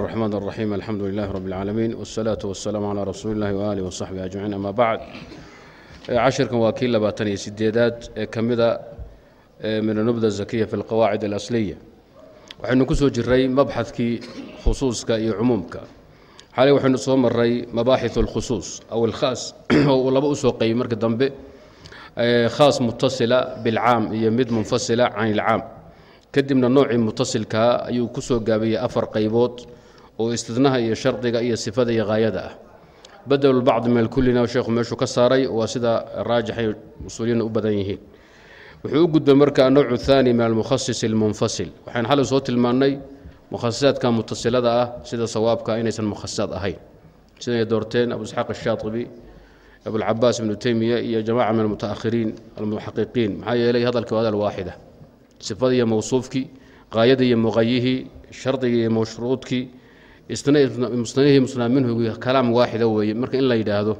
الرحمن الرحيم الحمد لله رب العالمين والصلاة والسلام على رسول الله وآله وصحبه أجمعين أما بعد cashirkan waa kii labaatan iyo sideedaad ee ka mida min anubda zakiya fi alqawaacid alasliya waxaynu ku soo jiray mabxadkii khusuuska iyo cumuumka xalay waxaynu soo maray mabaaxith اlkhusuus aw alkhaas oo uu laba usoo qeybay marka dambe khaas mutasila bilcaam iyo mid munfasila can ilcaam kadibna noocii mutasilkaa ayuu ku soo gaabiyey afar qaybood oo istidnaha iyo shardiga iyo sifada iyo haayada ah bacdi min alkullina sheekhu meeshuu ka saaray waa sida raajixay usuuliyana u badan yihiin. Wuxuu u gudbay marka anowcu thaani min almukhasis almunfasil. Waxaan xalay soo tilmaannay mukhasisaadka mutasilada ah sida sawaabka inaysan mukhasisaad ahayn. Siday doorteen abu isxaaq ashaatibi abulcabaas ibnu teymiya iyo jamaca min almutaakhiriin almuxaqiqiin. Maxaa yeelay hadalkii waa hadal waaxida sifadii iyo mawsuufkii qaayadii iyo muqayihii shardigii iyo mashruudkii musnadihii musnad kalaam waaxida weeye. Marka in la yidhaahdo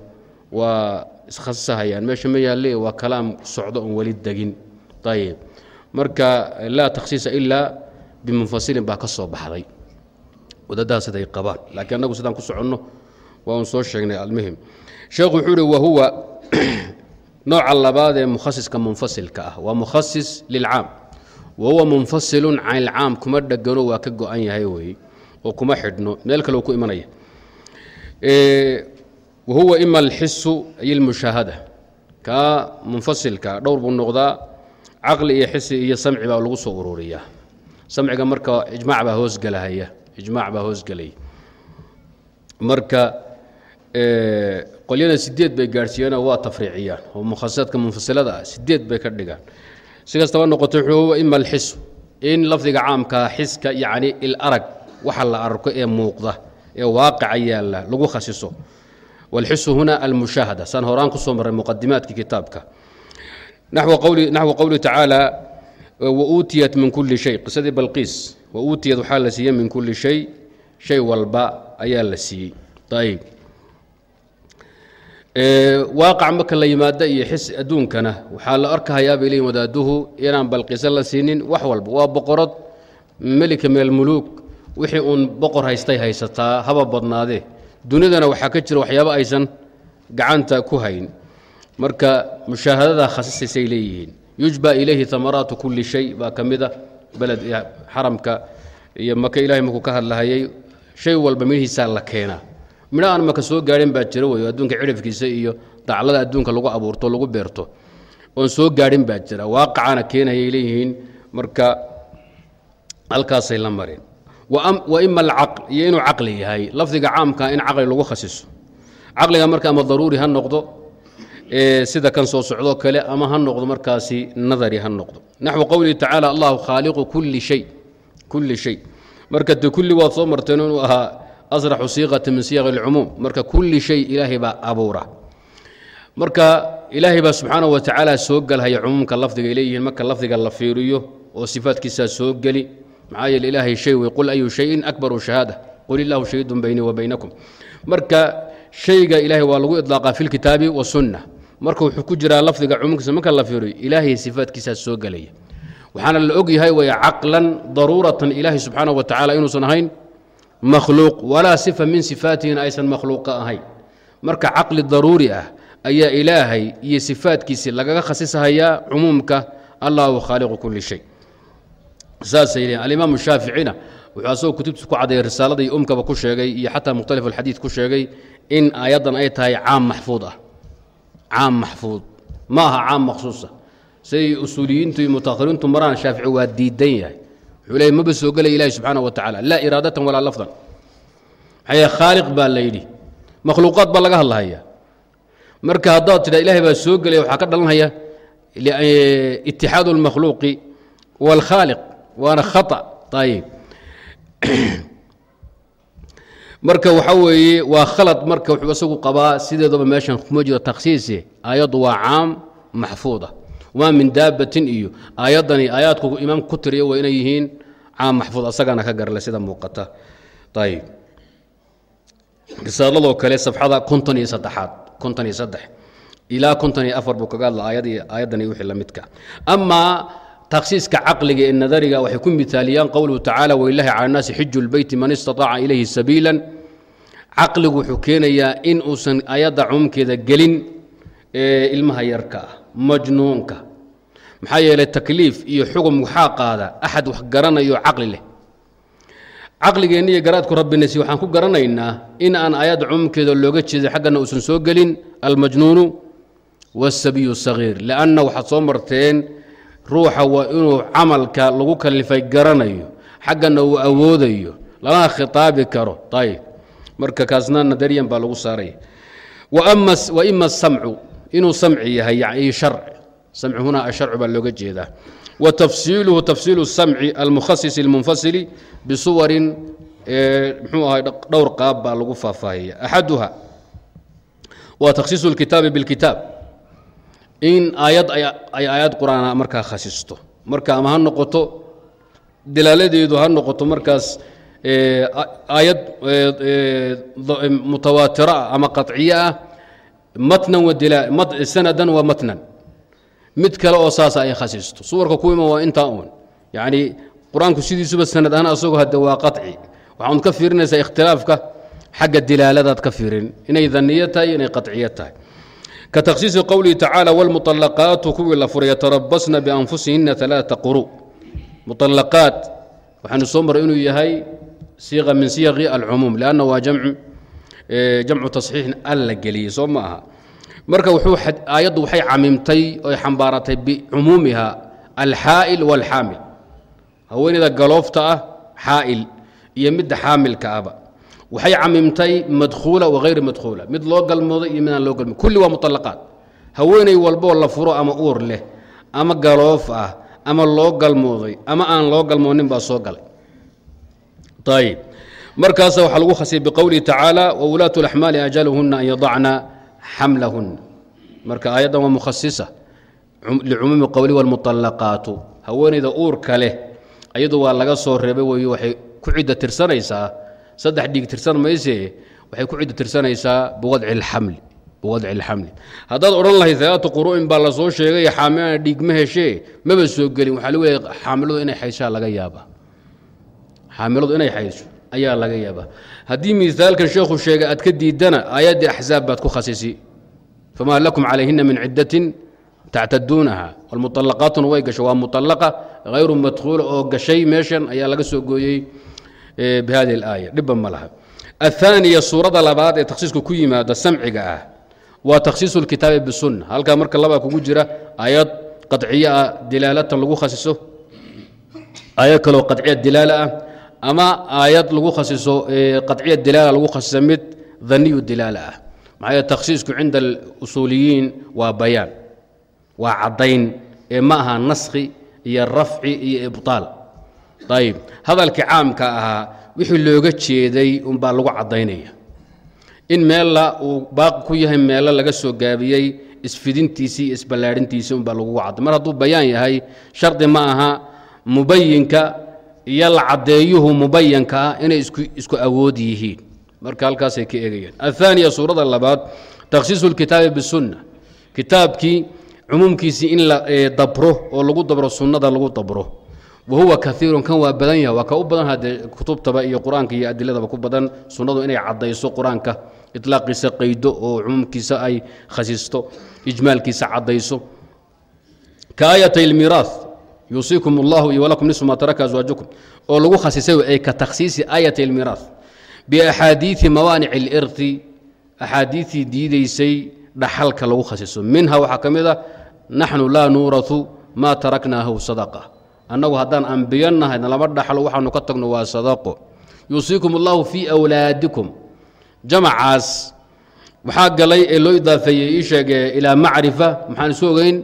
waa iskhasisahayaan meesha ma yaalle waa kalaam socdo oon weli degin. Ayib marka laa takhsiisa ilaa bimunfasilin baa ka soo baxday. Wadadaha siday qabaan. Laakiin annagu sidaan ku soconno waa un soo sheegnay almuhim. Sheekhu wuxuu uhi wahuwa nooca labaad ee mukhasiska munfasilka ah. Waa mukhasis lilcaam wahuwa munfasilun can ilcaam kuma dhegano waa ka go-an yahay weeye oo kuma xidhno meel kale ku imanaya. Wahuwa ima alxisu ay lmushaahada kaa munfasilka dhowr buu noqdaa caqli iyo xisi iyo samci baa lagu soo ururiyaa. Samciga marka ijmaac baa hoosgelahaya ijmaac baa hoosgelaya marka qolyada sideed bay gaadhsiiyeen waa tafriiciyaan oo mukhasisaadka munfasilada ah sideed bay ka dhigaan. Si kastaba noqotay huwa ima alxisu. In lafdiga caamkaa xiska yacni il arag waxa la arko ee muuqda ee waaqica yaalla lagu khasiso. Walxisu huna almushaahada saan horaan ku soo marray muqadimaadkii kitaabka. Naxwu qowlihi tacaala wauutiyat min kulli shay. Qisadii balqiis wauutiyat waxaa la siiyey min kulli shay shay walba ayaa la siiyey. Ayib waaqac marka la yimaada iyo xis adduunkana waxaa la arkahayaa bay wadaaduhu inaan balqiisa la siinin wax walba. Waa boqorad melika min almuluuk wixii uun boqor haystay haysataa haba badnaadee dunidana waxaa ka jira waxyaabo aysan gacanta ku hayn. Marka mushaahadadaa khasisaysay leeyihiin yujba ilayhi amaraatu kulli shay baa ka mid a beled xaramka iyo maka ilahay markuu ka hadlahayay shay walba midhiisaa la keenaa midho aan maka soo gaadhin baa jira wey adduunka cidhifkiisa iyo daclada adduunka lagu abuurto lagu beerto. Oon soo gaadhin baa jira waaqacana keenayay leeyihiin. Marka halkaasay la mareen wa ima alcaql iyo inuu caqli yahay. Lafdiga caamka in caqli lagu khasiso. Caqliga marka ama daruuri ha noqdo sida kan soo socdoo kale ama ha noqdo markaasi nadari ha noqdo. Naxwu qowlihi tacaala allahu khaaliqu kulli shay kulli shay. Marka de kulli waad soo marteen inuu ahaa asraxu siiqati min siyaq alcumuum. Marka kulli shay ilaahay baa abuura. Marka ilaahay baa subxaanahu wa tacaala soo gelhaya cumuumka lafdiga ay leeyihiin. Marka lafdiga la fiiriyo oo sifaadkiisaa soo geli maxaa yeele ilaahay shay wey qul ayu shayin akbaru shahaada qul illaahu shahidun baynii wa baynakum marka shayga ilaahay waa lagu idlaaqaa fi lkitaabi wasunna marka wuxuu ku jiraa lafdiga cumuumkiisa marka la fiiriyo ilaahay sifaadkiisaa soo gelaya waxaana la og yahay way caqlan daruuratan ilaahay subxaanahu wa tacala inuusan ahayn makhluuq walaa sifa min sifaatihina aysan makhluuqa ahayn marka caqli daruuri ah ayaa ilaahay iyo sifaadkiisii lagaga khasisahayaa cumuumka allahu khaaliqu kulli shay saasay leeyiin alimaamu shaaficina wuxuu asagoo kutubtiisa ku caddeeyey risaalada iyo umkaba ku sheegay iyo xataa mukhtalif alxadiid ku sheegay in aayaddan ay tahay caam maxfuud ah. Caam maxfuud. Ma aha caam makhsuusa. Siday usuuliyiintu iyo mutaahiriintu maraan shaafici waa diidan yahay. Wuxuu leeyay maba soo gelaya ilahi subxaana wa tacala laa iraadatan walaa lafdan. Maxaa khaaliq baa la yidhi. Makhluuqaad baa laga hadlahaya. Marka haddaad tidha ilahay baa soo gelaya waxaa ka dhalanhaya itixaadu almakhluuqi waalkhaaliq waana khata ayib marka waxa weeye waa khalad marka wuxuu isagu qabaa sideedaba meeshan kuma jiro takhsiisi. Aayaddu waa caam maxfuuda. Waa min daabatin iyo. Aayaddani aayaadku imaamku ku tiriya waa inay yihiin caam maxfuud. Asagana ka garle sida muuqata. Ayib risaaladoo kale safxada konton iyo saddexaad konton iyo saddex. Ilaa konton iyo afar buu kaga hadla aayad aayaddani wixii la midka. Amaa takhsiiska caqliga ee nadariga waxay ku mithaaliyaan qowluhu tacaala wailahi cala annaasi xiju lbeyti man istataaca ilayhi sabiilan. Caqligu wuxuu keenayaa in uusan ayadda cumuumkeeda gelin ee ilmaha yarka ah majnuunka. Maxaa yeelay takliif iyo xugum waxaa qaada axad wax garanayo caqli leh. Caqligeenna iyo garaadku rabbinasi waxaan ku garanaynaa in aan ayadda cumuumkeeda looga jeeday xaggana uusan soo gelin almajnuunu wasabiyu sagiir lianna waxaad soo marteen ruuxa waa inuu camalka lagu kalifay garanayo xaggana uu awoodayo. Lana khitaabi karo. Ayib marka kaasna nadariyan baa lagu saaraya. Wa ima samcu inuu samci yahay samci huna asharcu baa looga jeedaa. Wa tafsiiluhu tafsiilu samci almukhasis almunfasili bisuwarin mxuu ahay dhowr qaab baa lagu faahfaahaya axaduha waa takhsiisu اlkitaabi biاlkitaab in aayad ay aayad qur'aan markaa khasisto. Marka ama ha noqoto dalaaladeedu ha noqoto markaas eh, aayad eh, eh, mutawaatiro ah ama qaciyo ah matnan sanadan wa matnan. Mid kale oo saasa ay khasisto. Suwarka kuima waa intaa un yani qur'aanku sidiisuba sanad ahaan asagoo hadde waa qaci waxaad ka fiirinaysaa ikhtilaafka xagga dilaaladaad ka fiirin. Inay daniyo tahay inay qaciyo tahay ka takhsiisi qowlihi tacaala wاlmuطalaqaatu kuwii la furay yatarabasna bianfusihina alaaثa quru muطalaqaat waxaanu soo maray inuu yahay siiqa min siyaqi alcumuum lanna waa jamcu tasxiixin al la geliyey soo ma aha marka wuxuu aayaddu waxay camimtay oy xambaaratay bicumuumiha alxaa'il wاlxaamil haweeneyda galoofta ah xaa'il iyo midda xaamilka ahba waxay camimtay madkhuula wahayri madkhuula mid loo galmooday iyo midaan loo galmo kulli waa muطalaqaat haweeney walboo la furo ama uur leh ama galoof ah ama loo galmooday ama aan loo galmoonin baa soo galay ayb markaasa waxaa lagu khasiyay biqowlihi tacaala wulaatu اlaxmaali ajaluhuna an yadacna xamlahuna marka aayaddan waa mukhasisa licumuumi qowli wاlmuطalaqaatu haweeneyda uurka leh ayadu waa laga soo reebay wey waxay ku cidda tirsanaysaa saddex dhiig tirsan mayse waxay ku cidda tirsanaysaa biwadci اlxamli biwadci اlxamli haddaad odhan lahayd alaatu quru'in baa la soo sheegay xaamilana dhiig ma heshee maba soo gelin waxaa lagu leeyahay xaamiladu inay xayshaa laga yaaba xaamiladu inay xaysho ayaa laga yaabaa haddii miaalkan sheekhu sheegay aad ka diidana aayaddii axzaab baad ku khasisi famaa lakum calayhina min ciddatin tactaduunaha walmuطalaqaatuna way gasho waa muطalaqa hayru madkhuula oo gashay meeshan ayaa laga soo gooyey bi hadihi اlaaya dhibba ma laha aلثaaniya suurada labaad ee takhsiisku ku yimaada samciga ah waa takhsiisu اlkitaabi bisunna halkaa marka labaa kugu jira aayad qaطciye ah dilaalatan lagu khasiso aayad kaloo qaطciya dilaala ah ama aayad lagu khasiso qaطciya dilaala lagu khasisa mid daniyu dilaala ah maxaa yeele takhsiisku cinda اlusuuliyiin waa bayaan waa caddayn ee ma aha naskhi iyo rafci iyo ibطaal ayb hadalkii caamka ahaa wixii looga jeeday unbaa lagu caddaynaya in meella uu baaqi ku yahay meelo laga soo gaabiyey isfidintiisii iyo isballaadhintiisii unbaa lagugu cadday mar hadduu bayaan yahay shardi ma aha mubayinka iyo la caddeeyuhu mubayanka ah inay isku awood yihiin marka halkaasay ka eegayaan aلثaaniya suurada labaad takhsiisu اlkitaabi bisunna kitaabkii cumuumkiisii in la dabro oo lagu dabro sunnada lagu dabro wahuwa kaiirun kan waa badan yaha waa ka u badan haddee kutubtaba iyo qur-aanka iyo adiladaba ku badan sunnadu inay caddayso qur-aanka iطlaaqiisa qaydo oo cumuumkiisa ay khasiisto ijmaalkiisa caddayso ka aayatay اlmiiraaث yuusiikum اllahu iyo walakum nisfu ma taraka aswaajukum oo lagu khasisay ay ka takhsiisi aayatay اlmiiraaث biaxaadiiثi mawaanic اlirti axaadiiثii diidaysay dhaxalka lagu khasiso minha waxaa ka mid a naxnu laa nuuratu maa taraknaahu sadaqa annagu haddaan ambiyo nahay nalama dhaxlo waxaanu ka tagno waa sadaqo. Yuusiikum allahu fii awlaadikum. Jamacaas waxaa galay ee loo idaafeeyey ii sheege ilaa macrifa maxaan isu ogeyn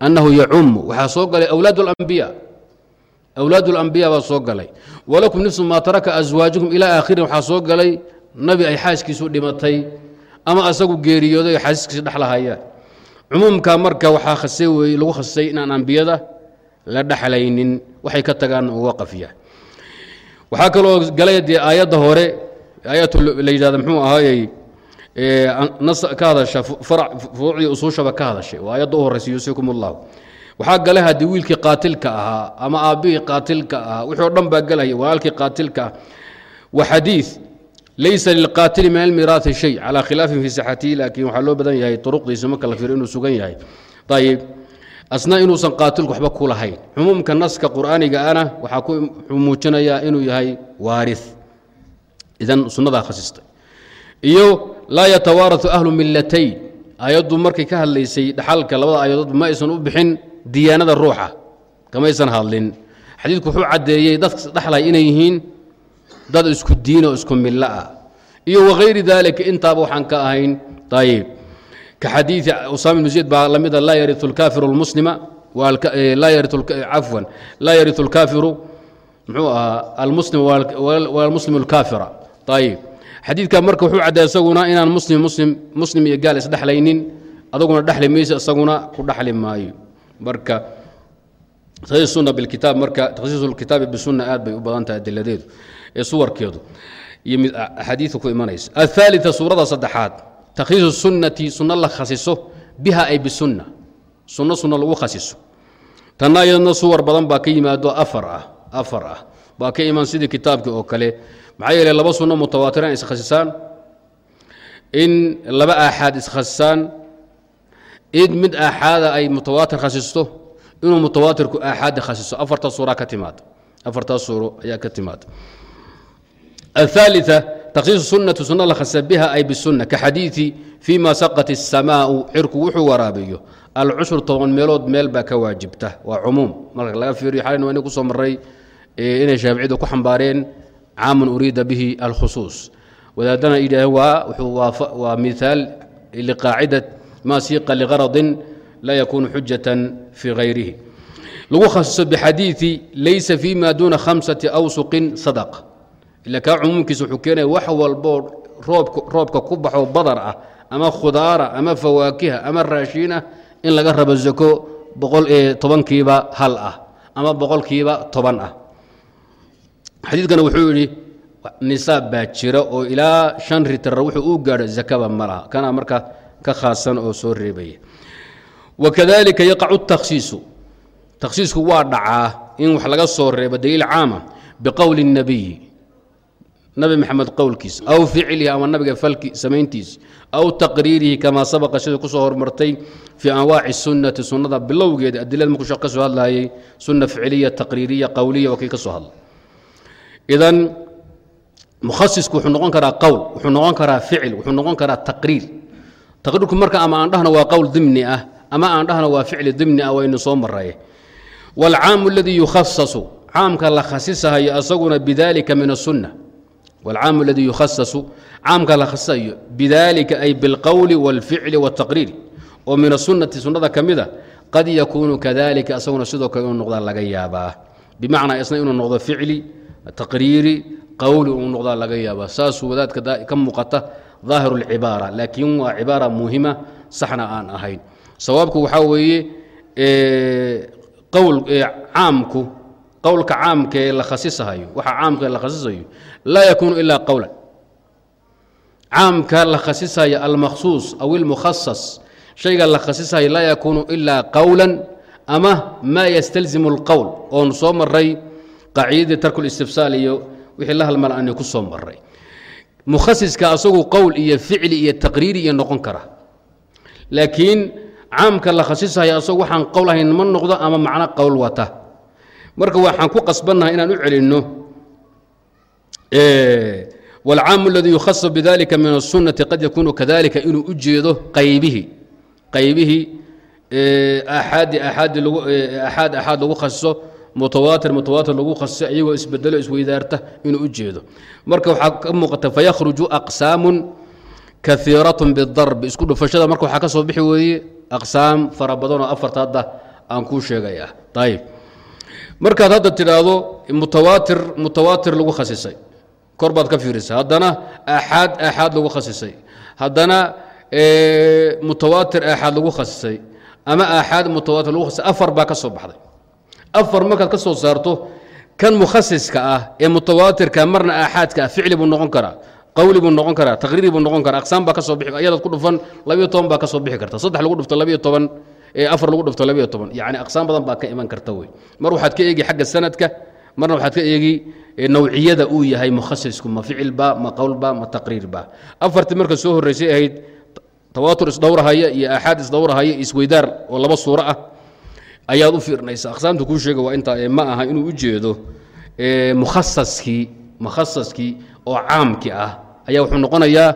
annahu yacumu waxaa soo galay awlaad اlambiya baa soo galay. Walakum nifsu maa taraka aswaajukum ilaa aakhirin waxaa soo galay nabi ay xaaskiisu dhimatay ama asagu geeriyooday o xaaskiisi dhexlahayaan cumuumka marka waxaa khasay wey lagu khasisay inaan ambiyada la dhexlaynin waxay ka tagaan uga qafiya. Waxaa kaloo galay dee aayadda hore aayat la yidhahda mxuu ahaayey ka hadasha furuucdii usuushaba ka hadashay waa aayadda u horeysa yuusikum اllahu waxaa gala haddii wiilkii qaatilka ahaa ama aabbihii qaatilka ahaa wixii o dhan baa gelaya walaalkii qaatilka ah wa xadiid laysa lilqaatili min almiraahi shay calaa khilaafin fii sixatihi laakiin waxaa loo badan yahay turuqdiisa marka la fiiro inuu sugan yahay. Ayib asna inuusan qaatilku waxba ku lahayn. Cumuumka naska qur'aaniga ana waxaa ku muujinayaa inuu yahay waaris idan sunnadaa khasistay. Iyo laa yatawaarau ahlu millatayn. Ayaddu markay ka hadlaysay dhaxalka labada ayadood ma aysan u bixin diyaanada ruuxa. Kamaysan hadlin. Xadiidku wuxuu caddeeyey dadka dhexlay inay yihiin dad isku diin oo isku millo ah iyo wagayri daalika intaaba waxaan ka ahayn. Ayib ka xadiidi usaama ibnu zayd baa la mida laa yariu lkaafiru lmuslima laa yariu cafwan laa yariu lkaafiru muxuu ahaa almuslim walmuslim alkaafira. Ayib xadiidka marka wuxuu cadday isaguna inaan muslim muslim muslim iyo gaal isdhexlaynin adaguna dhexli mayso isaguna ku dhexli maayo. Marka takhsiis sunna bilkitaab marka takhsiisu lkitaabi bisunna aad bay u badan tahay adiladeedu ee suwarkeedu. Iyo mid axaadiidu ku imanaysa. Athaalita suurada saddexaad takhiisu sunnati sunno la khasiso biha ay bisunna sunno sunno lagu khasiso tanna iyadna suwar badan baa ka yimaado afar ah afar ah. Baa ka iman sidii kitaabkii oo kale. Maxaa yeele laba sunno mutawaatiran iskhasisaan in laba aaxaad iskhasisaan id mid aaxaada ay mutawaatir khasisto inuu mutawaatirku aaxaada khasiso afartaas suura ka timaada afartaas suuro ayaa ka timaada athaalia تkhصiiص suنة suن la khasa bha ay bالsuنة kaxadiiثi فيma saqط السamاء cirku wuxuu waraabiyo alcushر toban meelood meel baa ka waajibta waa cumuum marka laga fiiriyo xalin waa ina kusoo maray inay shaaficiyadu ku xambaareen caamun uriida bihi alkhusuuص wadaadana yidhaaheen waa miثaal لqaacidaة ma siiqa لغaرضi la yakunu xujaة fي غayrihi lagu khasiso bxadiiثi laysa فيma duna خhamسaةi أwsuqin صadق ila kaa cumuumkiisa wuxuu keenaya wax walboo roobka ku baxo badar ah ama khudaara ama fawaakiha ama raashiinah in laga rabo zako tobankiiba hal ah ama boqolkiiba toban ah. Xadiidkana wuxuu yidhi nisaab baa jira oo ilaa shan ritara wuxuu u gaadho zakaba ma laha. Kana marka ka khaasan oo soo reebaya. Wakadalika yaqacu takhsiisu. Takhsiisku waa dhacaa in wax laga soo reebo daliil caama biqowli الnabiyi nabi maxamed qowlkiis aw ficlihi ama nabiga falki samayntiis aw taqriirihi kamaa sabaqa sida ku soo hormartay fii anwaaci sunnati sunnada bilowgeeda adilada markuu sheekh ka soo hadlayay sunna ficliya taqriiriya qowliya waa kii ka soo hadlay idan mukhasisku wuxuu noqon karaa qowl wuxuu noqon karaa ficil wuxuu noqon karaa taqriir. Taqriirku marka ama aan dhahno waa qowl dimni ah ama aan dhahno waa ficli dimni ah waynu soo maraye waalcaamu aladii yukhasasu caamka la khasisahayo asaguna bidalika min asunna والcاam اladي يuhaصص caamka la khasisayo bidalika ay bاlqowل والficl والتaqriir oo min الsunaةi sunada ka mida qad yakunu kadalika asaguna sidoo kale inuu noqdaa laga yaabaa bimacnaa isna inuu noqdo ficli taqriiri qowli inuu noqdaa laga yaabaa saasuu wadaadka ka muuqata ظaahir الcibaara laakiin waa cibaara muhima saxna aan ahayn sawaabku waxaa weeye caamku qowlka caamka ee la khasisahayo waxa caamka la khasisayo laa yakuunu ilaa qowlan caamka la khasisayo almakhsuus aw ilmukhasas shayga la khasisayo laa yakuunu ilaa qowlan ama maa yastalzimu اlqowl oon soo maray qaacidadii tarku listifsaal iyo wixii la halmal ani ku soo maray mukhasiska asagu qowl iyo ficli iyo taqriiri iyo noqon kara. Laakiin caamka la khasisayo asagu waxaan qowl ahayn ma noqdo ama macno qowl wata marka waxaan ku qasbannahay inaan u celinno wاlcaamu اladii yukhasas bidalika min الsunati qad yakunu kadalika inuu u jeedo qaybihii qaybihii aaxaadi aaxaadi lagu aaxaad aaxaad lagu khasiso mutawaatir mutawaatir lagu khasiso iyagoo isbedelo isweydaarta inuu u jeedo marka waxaa ka muuqata fayakhruju aqsaamu kaiiraة bidarbi isku dhufashada marka waxaa ka soo bixi weeye aqsaam fara badan oo afarta hadda aan kuu sheegaya ayb markaad hadda tidhaahdo mutawaatir mutawaatir lagu khasisay. Kor baad ka fiirisay. Haddana aaxaad aaxaad lagu khasisay. Haddana mutawaatir aaxaad lagu khasisay. Ama aaxaad mutawaatir lagu khasisay. Afar baa ka soo baxday. Afar markaad ka soo saarto kan mukhasiska ah ee mutawaatirka marna aaxaadka ah ficli buu noqon karaa qowli buu noqon karaa taqriiri buu noqon karaa aqsaam baa ka soo bixi ayadaad ku dhufan labiyo toban baa ka soo bixi karta. Saddex lagu dhufto labiyo toban afar lagu dhufto labayo toban. Yani aqsaam badan baa ka iman karta wey. Mar waxaad ka eegi xagga sanadka marna waxaad ka eegi nawciyada uu yahay mukhasisku ma ficilba ma qowlba ma taqriirba afartii marka soo horreysay ahayd tawaatur isdhowrahaya iyo aaxaad isdhowrahaya isweydaar oo laba suuro ah ayaad u fiirnaysa aqsaamta kuu sheega waa intaa ma aha inuu u jeedo mukhasaskii mukhasaskii oo caamki ah. Ayaa wuxuu noqonayaa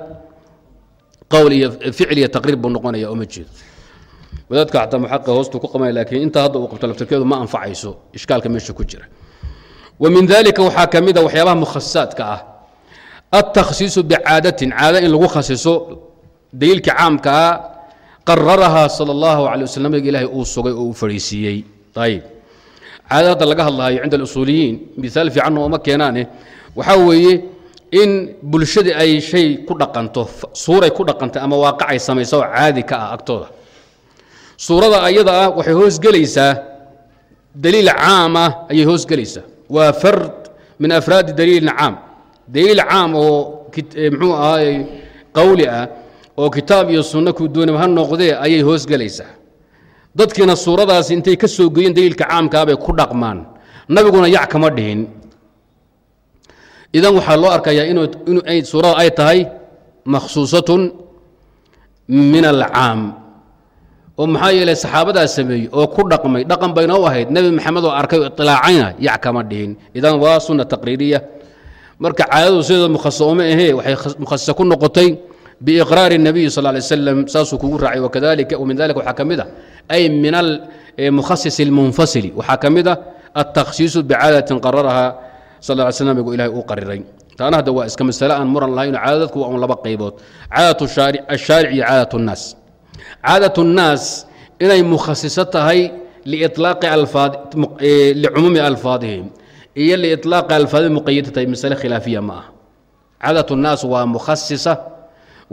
qowl iyo ficil iyo taqriir buu noqonaya oo ma jeedo wadaadka xataa muxaqa hoostu ku qabaya laakiin intaa hadda uu qabto laftirkeedu ma anfacayso ishkaalka meesha ku jira. Wa min dalika waxaa ka mid a waxyaabaha mukhasasaadka ah. Altakhsiisu bicaadatin caado in lagu khasiso daliilka caamkaa qararahaa sala allahu calay waslam nabiga ilaahay uu sugay oo uu fadhiisiiyey ayib caada hadda laga hadlahayo cinda alusuuliyiin miaal fiicanna ooma keenaane waxaa weeye in bulshadii ay shay ku dhaqanto suuray ku dhaqantay ama waaqacay samaysa oo caadi ka ah agtooda suurada ayada ah waxay hoosgelaysaa daliil caam ah ayay hoosgelaysaa waa fard min afraadi daliilin caam. Daliil caam oo muxuu ahaay qowli ah oo kitaab iyo sunno kuu doonaba ha noqdee ayay hoosgelaysaa dadkiina suuradaasi intay ka soo geeyeen daliilka caamkaabay ku dhaqmaan. Nabiguna yac kama dhihin. Idan waxaa loo arkayaa inu suurada ay tahay makhsuusatun min alcaam oo maxaa yeelay saxaabadaa sameeyey oo ku dhaqmay dhaqan bayna u ahayd nebi maxamed oo arkay oo ilaacayna yac kama dhihin idan waa sunna taqriiriya marka caadadu sideeda mukhasa uma ahee waxay mukhasisa ku noqotay biiqraari الnabiyi sal lay slam saasuu kugu raacay wakadalika min dalika waxaa ka mid a ay min almukhasis اlmunfasili waxaa ka mid a altakhsiisu bicaadatin qararaha sal ly sl nabigu ilahay uu qariray taana hadda waa iska masale aan muran lahayn caadadku waa un laba qaybood caadat ashaaric iyo caadat الnaas caadat الnaas inay mukhasiso tahay licumuumi alfaadihim iyo liiطlaaqi alfaadi muqayada tahay masale khilaafiya ma ah caadat الnaas waa mukhasisa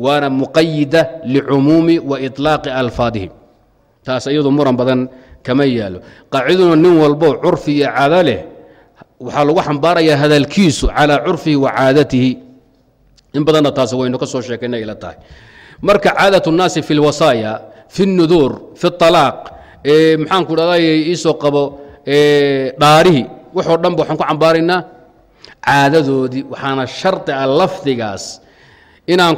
waana muqayida licumuumi wa iطlaaqi alfaadihim taas iyadu muran badan kama yaalo qaaciduna nin walbo curfi iyo caado leh waxaa lagu xambaarayaa hadalkiisu calaa curfihi wa caadatihi in badanna taas waynu ka soo sheekayna ila tahay marka caadat الnaasi fi اlwasaaya fi الnuduur fi الطalaaq maxaan ku dhahday iisoo qabo dhaarihi waxoo dhan ba waxaan ku xambaaraynaa caadadoodii waxaana shardi a lafdigaas inaan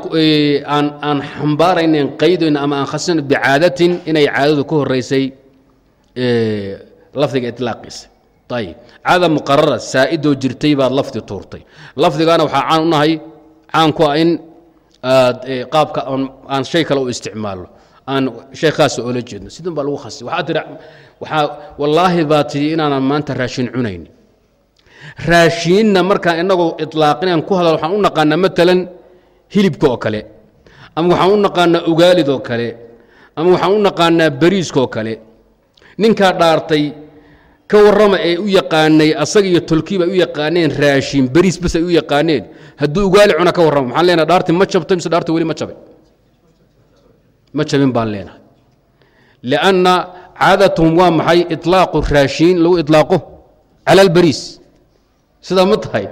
aan aan xambaaraynen qaydayno ama aan khasino bicaadatin inay caadadu ka horeysay lafdiga iطlaaqiisa ayib caada muqarara saa'idoo jirtay baad lafdi tuurtay lafdigaana waxaa caan u nahay caan ku ah in aad qaabka aan shay kale u isticmaalno. Aan shay khaasa oola jeedno. Sidin baa lagu khasi waxaa tiri waxaa wallaahi baa tidhi inaanan maanta raashin cunayn. Raashiinna markaan inagoo iطlaaqinaan ku hadal waxaan u naqaanaa maalan hilibka oo kale ama waxaan u naqaanaa ugaalid oo kale ama waxaan u naqaanaa bariiska oo kale. Ninkaa dhaartay ka warrama ee u yaqaanay asaga iyo tolkiib ay u yaqaaneen raashin beriis bas ay u yaqaaneen. Hadduu ugaali cuna ka warrama waxaan leenaha dhaarti ma jabto mise dhaarti weli ma jabin ma jabin baan leenahay. Lianna caadatuhum waa maxay itlaaqu raashiin lagu itlaaqo? Cala albariis sidaa ma tahay.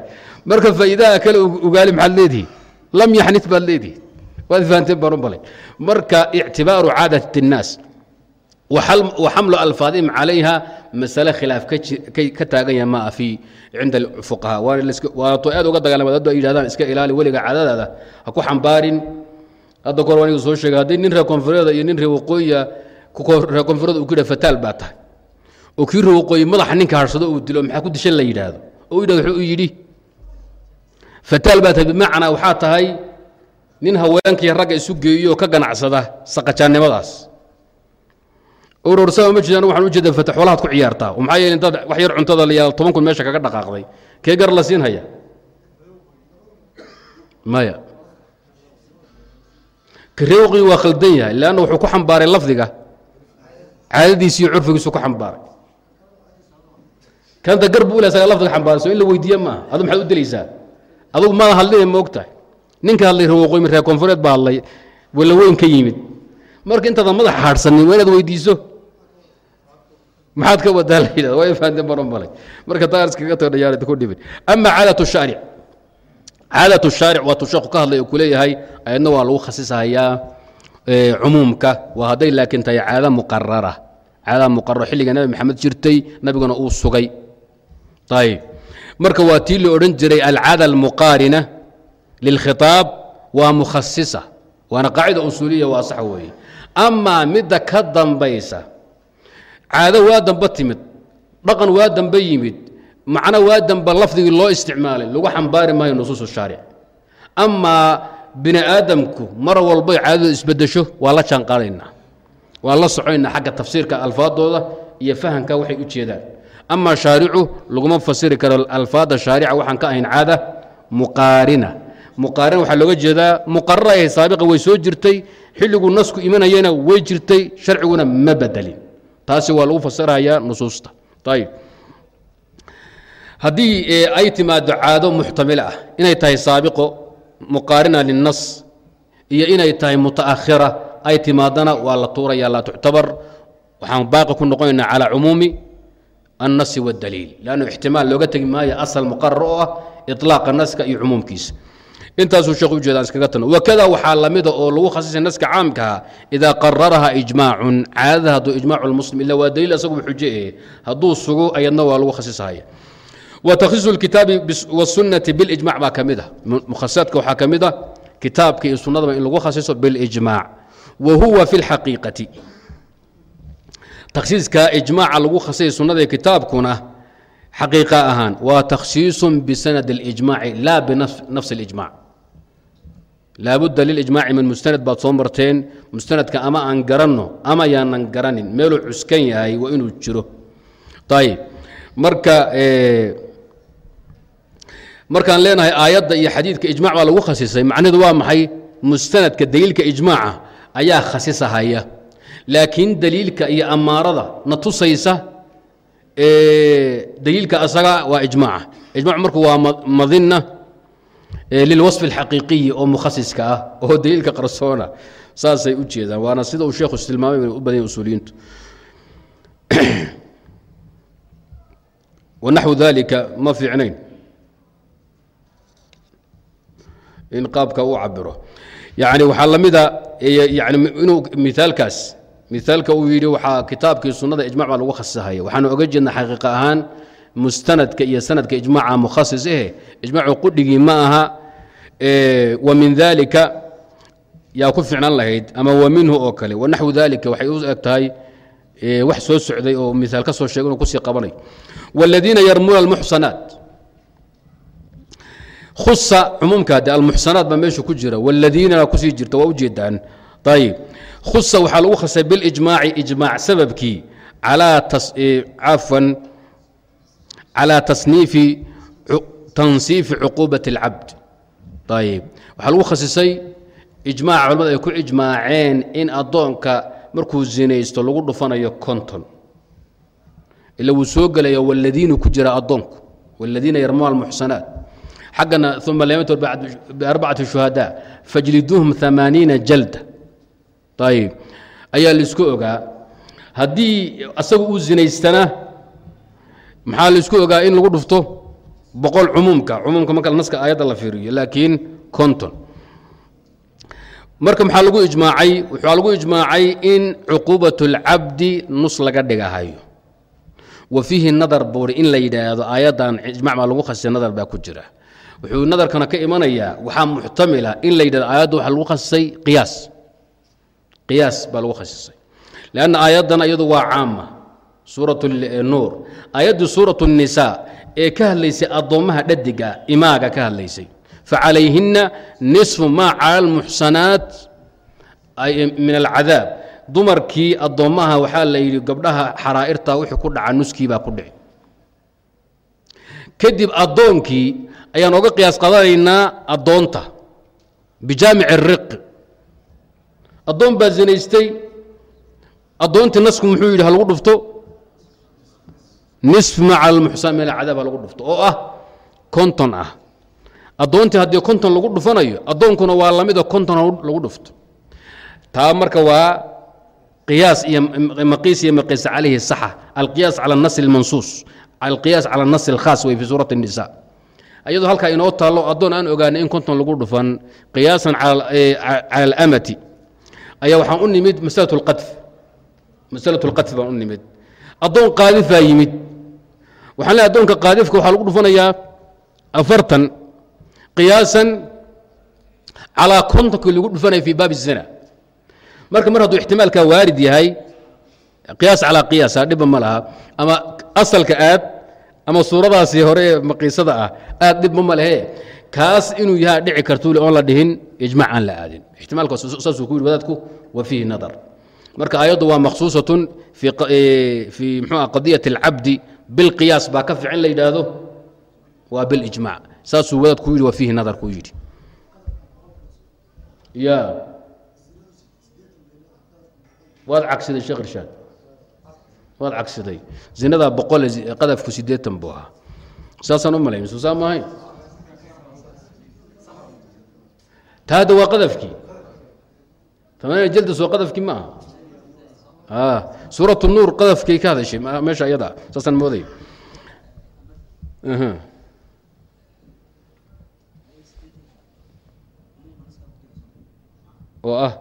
Marka faa'iidaha kale ugaali maxaad leedihi lam yaxnit baad leedihi waad fahanteen baan u balay. Marka ictibaaru caadat اnnaas وxamlu alfaadihim calayha masale khilaaf ka taagan yaha maa fi cinda اfuqahaa waato aad uga dagaalama ay yidhahdaan iska ilaali weliga cadadaada. Ha ku xambaarin. Hadda kor aniga soo sheegay haddii nin reer iyo nin reer waqooyiya uu ku fataal baa tahay. Oo kii waqooyi madaxa ninka harsado uu dilo maxaa ku dishan la yidhaahdo? Oo yidhahdo wuxuu yidhi fataal baa tahay bimacnaa waxaa tahay nin haweenkii ragga isu geeyo ka ganacsada saqajaannimadaas urursaa ma jeedaan waxaan u jeeda fata xoolahaad ku ciyaartaa. Maxaa yeele intaad wax yar cuntada la yaado toban kun meesha kaga dhaqaaqday? Kee gar la siin haya? Maya. Kareewqii waa khaldan yahay leanna wuxuu ku xambaaray lafdiga. Caadadiisi iyo curfigiisu ku xambaaray. Kanta gar buu le saga lafdiga xambaaray soo in la weydiiye maaha. Adu maxaad u dilaysaa adugu maada hadline ma og tahay. Ninka hadlay reer waqooyi reer koonfureed baa hadlay. Walla weyn ka yimid. Marka intaadan madax haadhsanin waa inaad weydiiso maxaad ka wadaa la yidhahda waa baran balay marka taa iskaga tago dhayaarada ku dhibin. Ama caadat shaaric caadat shaaric waa tuu sheekhu ka hadlay oo ku leeyahay ayadna waa lagu khasisahayaa cumuumka. Waa hadday laakiin tahay caada muqarara caada muqararo xilliga nabi maxamed jirtay nabiguna uu sugay. Ayb marka waa tii la odhan jiray alcaada almuqaarina lilkhitaab waa mukhasisa waana qaacida usuuliya waa sax weeye. Amaa midda ka dambaysa caado waa dambe timid dhaqan waa dambe yimid macno waa dambe lafdigii loo isticmaalay lagu xambaari maayo nusuus shaaric. Amaa bini aadamku mar walbay caadadu isbedesho waa la jaanqaadaynaa waa la socoynaa xagga tafsiirka alfaadooda iyo fahamka waxay u jeedaan. Amaa shaaricu laguma fasiri karo alfaada shaarica waxaan ka ahayn caada muqaarina. Muqaarina waxaa looga jeedaa muqarara ahay saabiqa way soo jirtay xilliguu nasku imanayana way jirtay sharciguna ma bedelin taasi waa lagu fasirayaa nusuusta. Ayib haddii ay timaado caado muxtamilo ah inay tahay saabiqo muqaarina linnas iyo inay tahay mutaakhira ay timaadana waa la tuuraya laa tuctabar waxaan baaqi ku noqonaynaa calaa cumuumi annasi waاdaliil lannu ixtimaal looga tegi maayo asal muqarar oo ah iطlaaqa naska iyo cumuumkiisa intaasuu sheekh ujeeda iskaga tagno wakada waxaa la mida oo lagu khasisay naska caamkaha idaa qararahaa ijmaacun caadada hadduu ijmaacu ila waa daliil asaguba xujo eh hadduu sugo ayadna waa lagu khasisahaya wa takhsiisu lkitaabi wsunnati bilijmac baa ka mid a. Mukhasaadka waxaa ka mid a kitaabka iyo sunnadaba in lagu khasiso bilijmaac wa huwa fi lxaqiiqati takhsiiska ijmaaca lagu khasisay sunnada kitaabkuna xaqiiqa ahaan waa takhsiisun bisanad اlijmaaci laa binafsi اlijmac laabudda lilijmaaci min mustanad baad soo marteen mustanadka ama aan garanno ama yaanan garanin meeluu cuskan yahay waa inuu jiro ayb marka markaan leenahay aayadda iyo xadiidka ijmac baa lagu khasisay macnaheedu waa maxay mustanadka daliilka ijmaaca ayaa khasisahaya laakiin daliilka iyo amaarada na tusaysa daliilka asaga waa ijmaaca ijmac marku waa madina lilwasfi اlxaqiiqiyi oo mukhasiska ah oo daliilka qarsoona saasay u jeedaan. Waana sida uu sheekhu tilmaamay u badanya usuuliyiintu. Wanaxwu dalika ma fiicnayn? In qaabka u cabiro yani waxaa lamida yani inuu miaalkaas miaalka uu yidhi waxaa kitaabkii sunada ijmac baa lagu khasisahaya waxaanu oga jeedna xaqiiqa ahaan mustanadka iyo sanadka ijmaca mukhasis eh ijmacu qudhigii ma aha min dalika yaa ku ficnaan lahayd ama wa minhu oo kale wanaxwu dalika waxay u eg tahay wax soo socday oo miaal ka soo sheegay inuu kusii qabanayo wاladiina yarmuuna almuxsanaat khusa cumuumka de almuxsanaat baa meesha ku jira wاladiinana kusii jirta waa ujeedaan ayib khusa waxaa lagu khasay bilijmaaci ijmaac sababkii calaa cafwan calaa tasniifi tansiifi cuquubat اlcabd ayib waxaa lagu khasisay ijmaaca culamada ay ku ijmaaceen in addoonka markuu zinaysto lagu dhufanayo konton. Ila wuu soo gelaya wladiinu ku jira addoonku wladiina yarmuuna almuxsanaat. Xaggana uma lamtu biarbacati shuhadaa fajliduuhum amaaniina jalda. Ayib ayaa la isku ogaa haddii asagu uu zinaystana maxaa la isku ogaa in lagu dhufto boqol cumuumka cumuumka marka naska aayadda la fiiriyo laakiin konton marka maxaa lagu ijmaacay waxaa lagu ijmaacay in cuquubat اlcabdi nus laga dhigahayo wa fiihi nadar buuri in la yidhaahdo aayaddan ijmac baa lagu khasisay nadar baa ku jira wuxuu nadarkana ka imanayaa waxaa muxtamila in la yidhahdo aayadda waxaa lagu khasisay qiyaas qiyaas baa lagu khasisay lanna aayaddan iyadu waa caama suurat nuur aayaddii suurat الnisaa ee ka hadlaysay addoommaha dhadiga imaaga ka hadlaysay. Facalayhina nisfu maa cala almuxsanaat min alcadaab. Dumarkii addoommaha waxaa la yidhi gabdhaha xaraa'irta wixii ku dhaca nuskii baa ku dhici. Kadib addoonkii ayaan oga qiyaas qadanaynaa addoonta bijaamici riqi addoon baa zinaystay. Addoontii nasku muxuu yidhi ha lagu dhufto nisf maca almuxsan min alcadaab ha lagu dhufto oo ah konton ah addoontii haddii konton lagu dhufanayo addoonkuna waa lamida konton lagu dhufto taa marka waa qiyaas iyo maqiis iyo maqiis calayhi saxa alqiyaas cala الnas اlmansuus alqiyaas cala الnas اlkhaas wey fi suurati الnisa ayadoo halkaa inoo taallo addoon aan ogaanay in konton lagu dhufan qiyaasan cala alamati ayaa waxaan u nimid masalatu اlqadf masalatu اlqadf baan u nimid addoon qaadif baa yimid. Waxaan leeay addoonka qaadifka waxaa lagu dhufanayaa afartan qiyaasan calaa kontonkii lagu dhufanaya fi baabi الzina marka mar hadduu ixtimaalkaa waarid yahay qiyaas calaa qiyaasa dhiba ma laha. Ama asalka aad ama suuradaasi hore ee maqiisada ah aad dhibma ma lehe kaas inuu yahaa dhici kartu oon la dhihin ijmac aan la aadin. Ixtimaalka saasuu ku yidhi wadaadku wa fiihi nadar marka aayaddu waa makhsuusatun fii mxua qadiyat اlcabdi bilqiyaas baa ka fiican la yidhaahdo waa bilijmac saasuu wadaadku yidhi wa fiihi nadar kuu yidhi. Ya. Waad cagsiday sheekh irshaad. Waad cagsiday. Zinadaa boqole qadafku siddeetan buu ahaa. Saasaan u malay misuusaa maahay taada waa qadafkii. Tamaaniya jaldas waa qadafkii ma aha suuratu nuur qadafkay ka hadashay meesha ayadaa saasaan mooday oo ah.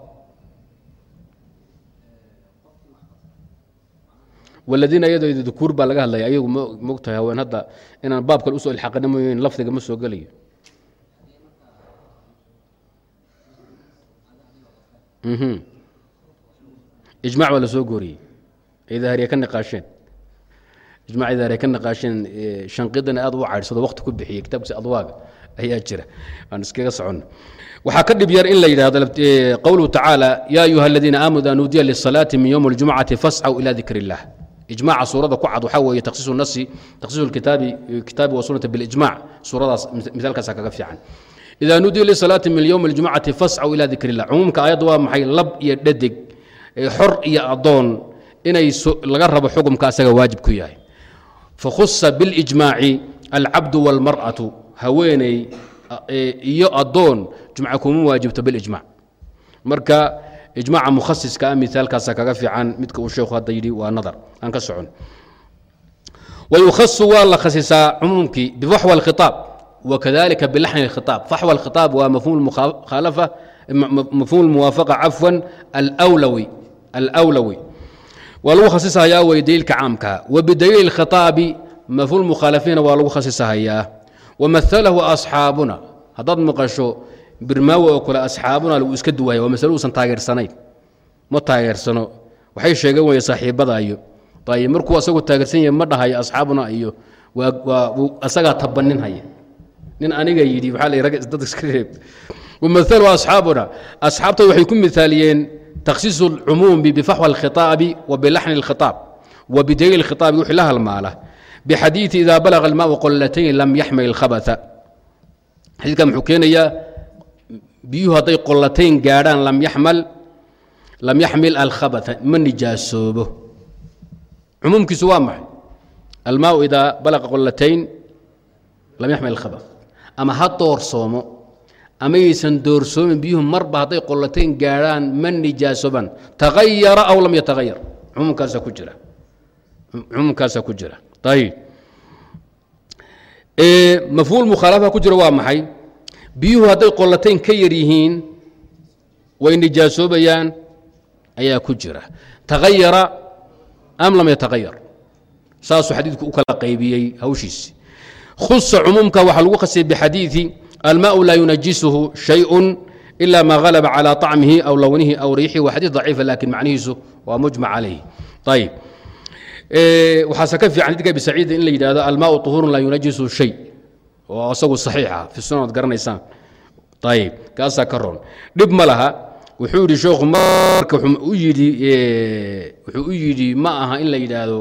Waladiina iyadoo dukuur baa laga hadlaya ayagu mogtahay haween hadda inaan baab kale u soo ilxaqina mooyeen lafdiga ma soo gelayo ijmac baa la gooriyey. Ay ka niqaasheen. Ijmac daahariye ka niqaasheen shanqidana aad u cadhsado waqti ku bixiyey kitaabkiisa adwaaga ayaa jira. Aan iskaga soconno waxaa ka dhib yar in la yidhahdo qowluhu tacaala yaa ayuha aladiina aamanu idaa nuudiya lisalaati min yowm اljumcati fascaw ila dikr illah ijmaca suurada ku cad waxaa weeye takhsiisu nasi takhsiisu kitaabi kitaabi wa sunnati suuradaas misaalkaasa kaga fiican. Idaa nuudiya lisalaati min yowm اljumcati fascaw ila dikr illah cumuumka aayadda waa maxay lab iyo dhadeg xor iyo addoon inay laga rabo xukumka asaga waajib ku yahay. Fakhusa biاlijmaaci alcabdu wاlmar'atu haweeney iyo addoon jumca kuma waajibto bilijmac marka ijmaca mukhasiska ah miaalkaasa kaga fiican midka uu sheekhu hadda yidhi waa nadar. Aan ka socon. Wayukhasu waa la khasisaa cumuumkii bifaxwa alkhitaab wakadalika bilaxni alkhitaab faxwa alkhitaab waa mafhum mukhaalafa mafhum lmuwaafaqa cafwan alwlawi alawlawi waa lagu khasisahayaa way daliilka caamka wabidaliil alkhitaabi mafhum mukhaalafiina waa lagu khasisahayaa wamahalahu asxaabuna haddaad maqasho birmaawi oo kale asxaabuna lagu iska duwaya waa masalo uusan taageersanayn ma taageersano waxay sheegeen weye saaxiibada iyo markuu asagu taageersan yahay ma dhahayo asxaabuna iyo waa asagaa tabanin haya nin aniga yidhi waxaa la rag dad iska reeb wamahalu asxaabuna asxaabta waxay ku mithaaliyeen takhsiisu alcumuumi bifaxwa alkhitaabi wa bilaxni alkhitaab wa bidaliil alkhitaabi wixii la halmaala bxadiiثi ida balغa اlmaءu qolatayn lam yaxmil اlkhabثa xadiidka muxuu keenayaa biyuhu hadday qolatayn gaadhaan lam yamal lam yaxmil alkhabثa ma nijaasoobo cumuumkiisu waa maxay almaau idaa balaqa qolatayn lam yaxmil اlkhabث ama ha doorsoomo amaysan doorsoomin biyuhu marba hadday qolatayn gaadhaan ma nijaasoban. Tagayara aw lam yatagayar cumuumkaasa ku jira. Cumuumkaasaa ku jira. Ayib mafhuul mukhaalafa ku jira waa maxay? Biyuhu hadday qolatayn ka yar yihiin way nijaasoobayaan ayaa ku jira. Tagayara am lam yatagayar saasuu xadiidku u kala qaybiyey hawshiisi khusa cumuumka waxaa lagu khasiyay bixadiidi almaau laa yunajisuhu shayءu ila ma galaba calى طacmihi aw lownihi aw riixihi waa xadiid daciifa lakin macnihiisu waa mujmac calayh ayib waxaase ka fiican xadidka abi saciid in la yidhahdo almaau طuhuurun laa yunajisu shay oo isagu saxiixa fi sunan ad garanaysaan ayib kaasaa ka roon dhib ma laha wuxuu yidhi sheekhu marka u yidhi wuxuu u yidhi ma aha in la yidhaahdo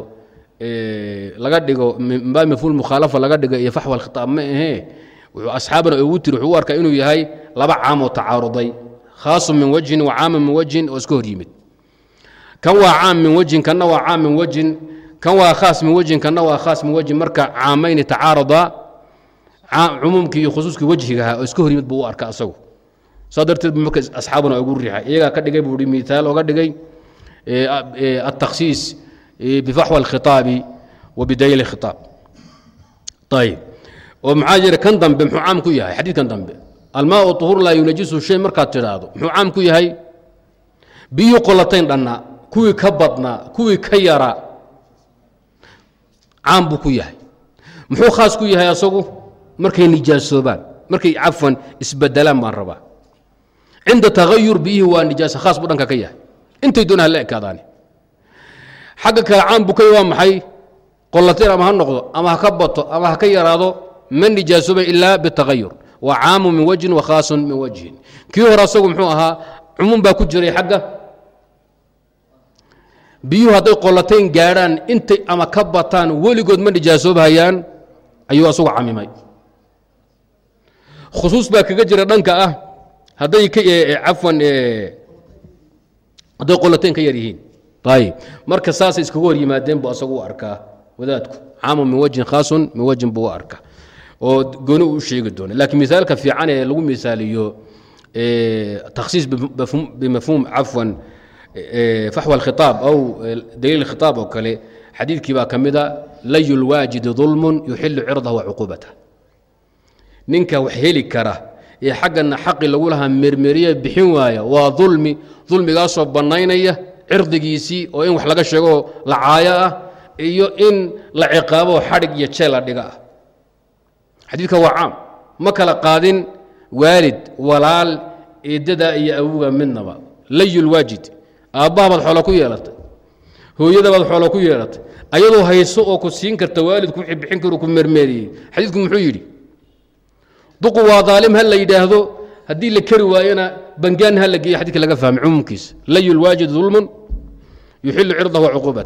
laga dhigo min baabi mafhuul mukhaalafa laga dhigo iyo faxwa alkhitaab ma ahee wuxuu asxaabana ugu tiri wuxuu u arkaa inuu yahay laba caam oo tacaaruday khaasun min wajhin wa caamun min wajhin oo iska hor yimid kan waa caam min wejhin kanna waa caam min wejhin kan waa khaas min wejhin kanna waa khaas min wejhin marka caamayni tacaarada cumuumkii iyo khusuuskii wejhigaha oo iska hor yimid buu u arka asagu saa darteed bu marka asxaabuna ugu rixa iyagaa ka dhigay buu hi miaal oga dhigay التkhsiiص بفaxوى الkhiطaabi وبdayl الkhiطاab ayb oo maxaa jira kan dambe muxuu caam ku yahay xadiidkan dambe. Almaaء طuhuur laa yunajisu shay markaad tidhaahdo muxuu caam ku yahay? Biyuu qolatayn dhannaa kuwii ka badnaa kuwii ka yaraa caan buu ku yahay. Muxuu khaas ku yahay asagu? Markay nijaasoobaan markay cafwan isbedelaan baan rabaa. Cinda tagayur biyihii waa nijaasa khaas buu dhanka ka yahay. Intay doona hala ekaadaani. Xagga kale caan buu ka waa maxay? Qolateen ama ha noqdo ama ha ka bato ama ha ka yaraado ma nijaasooba ilaa bitagayur waa caamu min wajhin wa khaasun min wajhin kii hore asagu muxuu ahaa cumuum baa ku jiray xagga biyuhu hadday qolatayn gaadhaan intay ama ka bataan weligood ma nijaasoobhayaan ayuu asagu camimay khusuus baa kaga jira dhanka ah hadday cafwan hadday qolatayn ka yar yihiin ayib marka saasay iskaga hor yimaadeen buu asagu u arkaa wadaadku caamu min wajhin khaasun min wajhin buu u arkaa oo gooni u sheegi doona laakiin misaalka fiican ee lagu misaaliyo takhsiis bimafhuum cafwan faxwa alkhitaab aw daliil khitaab oo kale xadiidkii baa ka mida layu lwaajidi dulmun yuxilu cirdahu wa cuquubatah ninka wax heli kara ee xaggana xaqi lagu lahaa mermeriya bixin waaya waa dulmi dulmigaasoo bannaynaya cirdigiisii oo in wax laga sheego la caayo ah iyo in la ciqaabo xadhig iyo jeel la dhiga ah xadiidka waa caam. Ma kala qaadin waalid walaal eedada iyo awuga midnaba. Layulwaajid aabbaha baad xoola ku yeelatay. Hooyada baad ku yeelatay. Ayadoo hayso oo ku siin karta waalidku wixii bixin karu ku mermeeriyey xadiidku muxuu yidhi duqu waa daalim ha la yidhaahdo. Haddii la keri waayona bangaan ha la geeyo. Xadidka laga fahmay cumuumkiisa. Layulwaajid dulmun yuxilu cirdahu wa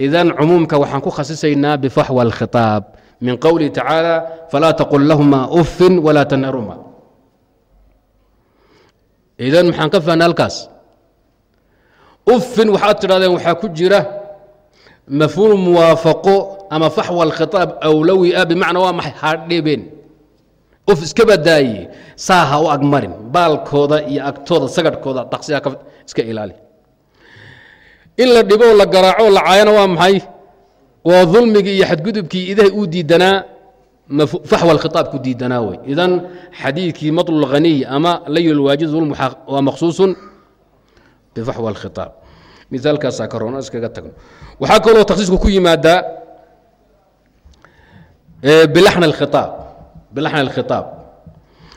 idan cumuumka waxaan ku khasisaynaa bifaxwa alkhitaab min qowlihi tacaala falaa taqul lahuma uffin walaa tanharuma idan maxaan ka fahnay halkaas uffin waxaad tidhahdeen waxaa ku jira mafhuum muwaafaqo ama faxwa alkhitaab awlowi ah bimacnaa waa maxay hadhibin uf iska badaaye saa ha u agmarin baalkooda iyo agtooda sagadhkooda daqsiha iska ilaali in la dhiboo la garaaco la caayana waa maxay waa dulmigii iyo xadgudubkii idahay uu diidanaa faxwa alkhitaab ku diidanaa wey idan xadiidkii maطlu اlghaniy ama layulwaajid dulm waa makhsuusun misaalkaasaa ka roona iskaga tagno. Waxaa kaloo takhsiisku ku yimaadaa bilaxn alkhitaab bilaxn alkhitaab.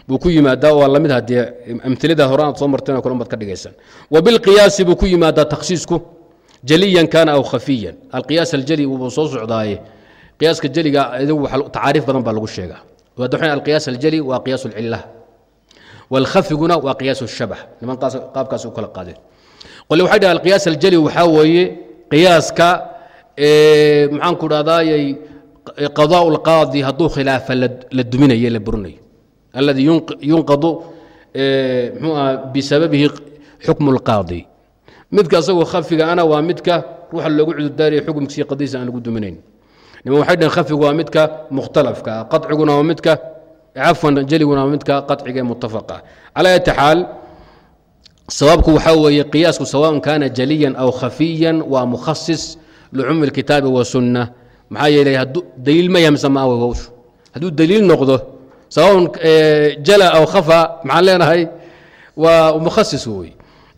Buu ku yimaadaa waa la mid haddee amilada hore aad soo marteen o kale baad ka dhigaysaan wa bilqiyaasi buu ku yimaadaa takhsiisku jaliyan kaana aw khafiyan. Alqiyaas aljali wuu soo socdaaye. Qiyaaska jeliga tacaariif badan baa lagu sheegaa. Alqiyaas aljali waa qiyaas alcila walkhafiguna waa qiyaas shabax niman qaabkaas u kala qaadeen. Qole waxay dhaha alqiyaas aljali waxaa weeye qiyaaska maxaan ku dhahdaayay qadaa lqaadi hadduu khilaafa la duminayo la burinayo alladii yunqadu mxuu aha bisababihi xukmu اlqaadi midka asagoo khafigaana waa midka ruuxa loogu cudurdaariya xukumkiisi qadiisa aan lagu duminayn. Nima waxay dheen khafigu waa midka mukhtalafka ah qaciguna waa midka cafwan jeliguna waa midka qaciga ee mutafaqah calaa yati xaal sawaabku waxaa weeye qiyaasku sawaabun kaana jaliyan aw khafiyan waa mukhasis licumi اlkitaabi wasunna maxaa yeelay daliil ma yahmsan ma awe hawshu. Hadduu daliil noqdo sawaabun jala aw khafa maxaan leenahay waa mukhasis wey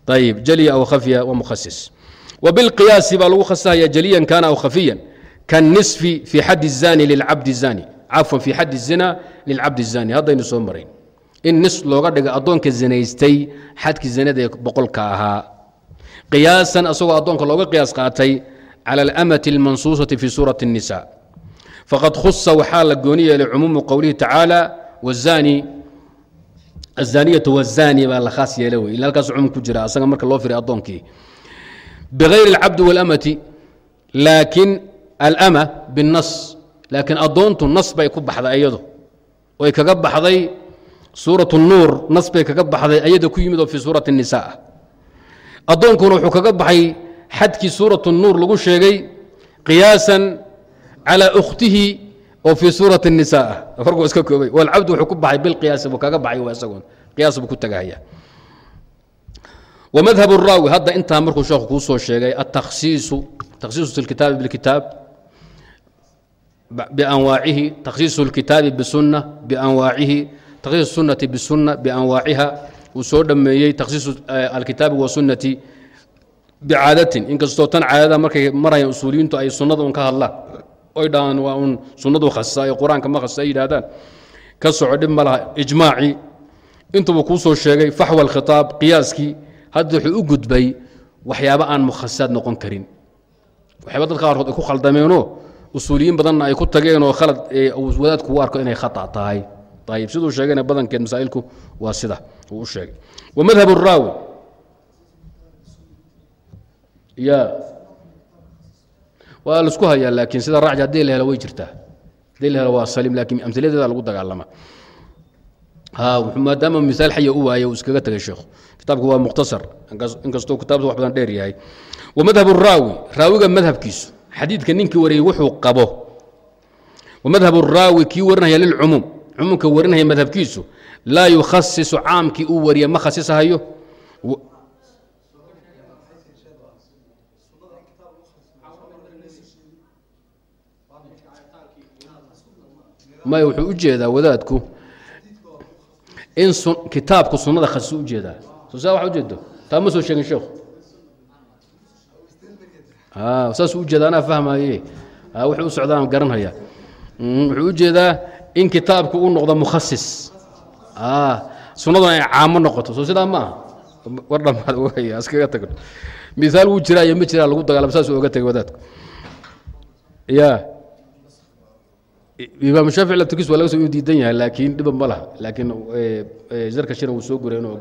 ayib jalya aw khafya waa mukhasis. Wa bilqiyaasi baa lagu khasahaya jaliyan kana aw khafiyan. Kanisfi fii xadi zani lilcabdi zani. Cafwan fii xadi zina lilcabdi zani. Haddaynu soo marayn in nis looga dhigo addoonka zinaystay xadkii zinada ee boqolka ahaa. Qiyaasan asagoo addoonka looga qiyaas qaatay cala alamati almansuusati fii suurati الnisa faqad khusa waxaa la gooni yeelay cumuumu qowlihi tacaala wazani الزانية والزاني baa la khaas yeela wey ila halkaas cumum ku jira asaga marka loo firay adoonkii bغayr الcabd والأmةi laakiin alأmة bالnas laakiin adoontu nas bay ku baxday iyado oy kaga baxday suuraة الnuur nas bay kaga baxday ayada ku yimid oo fii suuraة النisاء adoonkuna wuxuu kaga baxay xadkii suuraة الnuur lagu sheegay qiyaasan calى أkhtihi oo fii suuraة النisاء fargu iska koobay wاlcabd wuxuu ku baxay bilqiyaasi buu kaga baxay isagoon qiyaas buu ku tagahaya ومذهب الراوي hadda intaa markuu sheekhu kuu soo sheegay التkhصiiصu تkhصiiص الkitaabi bاlkitaab بأnwaacihi تkhصiiص الkitaabi bالsuنة بأnwaacihi تkhصiiص الsuنaةi bالsuنة بأnwaaciha uu soo dhammeeyey takhsiisu alkitaabi wasunnati bicaadatin inkastoo tan caadada markay marayaan usuuliyiintu ay sunnada un ka hadlaan oy dhahaan waa un sunnadu khasisa ee qur'aanka ma khasisa ay yidhahdaan ka soco dhib ma laha ijmaacii intuba kuu soo sheegay faxwa alkhitaab qiyaaskii hadda wuxuu u gudbay waxyaaba aan mukhasisaad noqon karin. Waxyaaba dadka qaarkood ay ku khaldameenoo usuuliyiin badanna ay ku tageenoo khalad wadaadku u arko inay khata tahay. Ayib siduu sheegayna badankeed masaa'ilku waa sida uu u sheegay. Wamadhab raawi waa la isku hayaa laakiin sida raaci haddii la helo way jirtaa. Haddii la helo waa salim laakiin amhiladeeda lagu dagaalama. Maadaama misaal xaya u waayay uu iskaga tegay sheekhu. Kitaabku waa mukhtasar. Inkastoo kitaabtu wax badan dheer yahay. Wamadhab raawi raawiga madhabkiisu. Xadiidka ninkii wariyey wuxuu qabo. Wamadhab raawi kii warinaya lilcumuum cumuumka warinaya madhabkiisu laa yukhasisu caamkii uu wariya ma khasisahayo maya wuxuu u jeedaa wadaadku. In kitaabku sunnada khasisu u jeedaa soo saa wax ujeedo taa ma soo sheegin sheekhu saasuu ujeeda anaa fahmaye wuxuu u socdaan garanhaya wuxuu u jeedaa in kitaabku u noqdo mukhasis. Sunnaduna ay caamo noqoto. Soo sidaa ma aha. War dhammaad way iskaga tagno. Miaal wuu jiraa iyo ma jiraa lagu dagaalama saasuu oga tegay wadaadku. Ya imaam shaafici laftirkiis waa laga soo diidan yahay laakiin dhiba ma laha. Laakiin zarka shina wuu soo guray inuu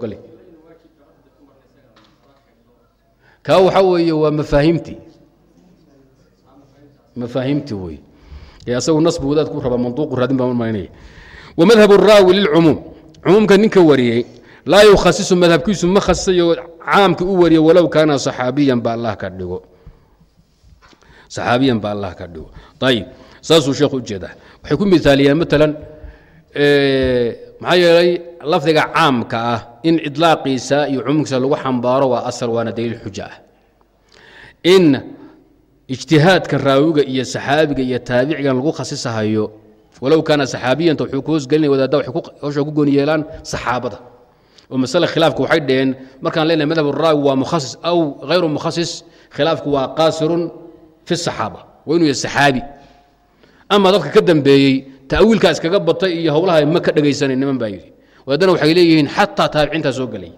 kaa waxaa weeye waa mafaahiimtii mafaahiimtii wey ee asagu nasbu wadaadku raba manduuqu raadin baa marinaya wamadhab raawi lilcumuum cumuumka ninka wariyey laa yukhasisu madhabkiisu ma khasisayo caamka u wariye walow kaana saxaabiyan ba allah ka dhigo. Saxaabiyan ba allah ka dhigo. Ayib saasuu sheekhu u jeedaa waxay ku miaaliyeen maalan maxaa yeelay lafdiga caamka ah in idlaaqiisa iyo cumuumkiisa lagu xambaaro waa asal waana daliil xuja ah. In ijtihaadka raawiga iyo saxaabiga iyo taabicigan lagu khasisahayo walow kaana saxaabiyanta wuxuu ku hoosgelinaya wadaadda waxay hawsha ku gooni yeelaan saxaabada. Oo masale khilaafka waxay dhaheen markaan leenahay madhab raawi waa mukhasis aw hayru mukhasis khilaafku waa qaasirun fi saxaaba waa inuu yahay saxaabi ama dadka ka dambeeyey ta'wiilkaa iskaga batay iyo howlaha ma ka dhegaysanan niman baa yidhi. Wadaadana waxay leeyihiin xataa taabiciintaa soo gelay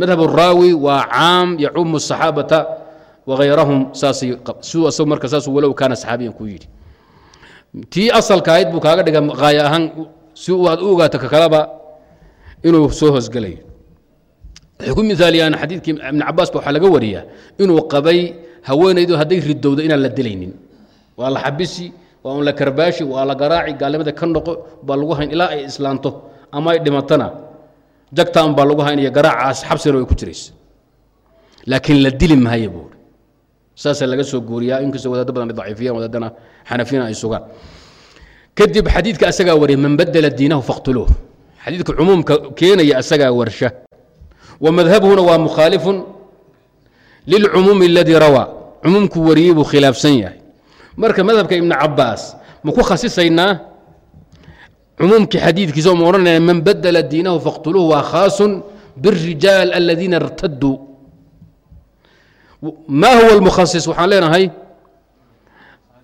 madhab raawi waa caam yacumu saxaabata wahayrahum asagu marka saasuu walow kaana saxaabiyan kuu yidhi. Tii asalka ahayd buu kaaga dhiga qaaya ahaan si aad u ogaato ka kaleba inuu soo hoosgelayo waxay ku miaaliyaan xadiidkii ibn cabaas ba waxaa laga wariyaa inuu qabay haweenaydu hadday ridowdo inaan la dilaynin. Waa la xabisi waa un la karbaashi waa la garaaci gaalnimada ka noqo baa lagu hayn ilaa ay islaanto ama ay dhimatana. Jagtaan baa lagu haynaya garaacaas xabsigana way ku jiraysa. Laakiin la dili maayo buuri saasaa laga soo guuriyaa inkastoo wadaado badan daciifiyaan wadaadana xanafiyana ay sugaan. Kadib xadiidka asagaa wariya man badela diinahu faqtuluuh. Xadiidka cumuumka keenaya asagaa warsha. Wa madhabuhuna waa mukhaalifun lilcumuumi aladii rawaa. Cumuumku wariyey buu khilaafsan yahay marka madhabka ibnu cabaas ma ku khasisaynaa? Cumuumkii xadiidkiisa oo ma odhanaya man badela diinahu faqtuluuh waa khaasun birijaal aladiina irtaduu ma huwa almukhasis? Waxaan leenahay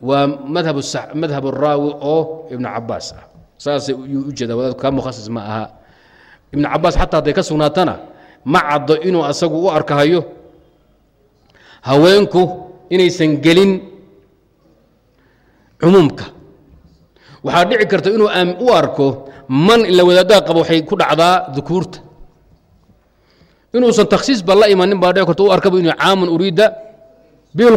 waa madhab araawi oo ibnu cabaas ah. Saasay yuu u jeeda wadaadku kaa mukhasis ma aha. Ibnu cabaas xataa hadday ka sugnaatana ma caddo inuu asagu u arkahayo haweenku inaysan gelin cumuumka. Waxaa dhici karta inuu u arko man ila wadaaddaa qaba waxay ku dhacdaa dukuurta inuusan takhsiisba la imanin baa dhici karta u arkaba inuu caamun uriida bihi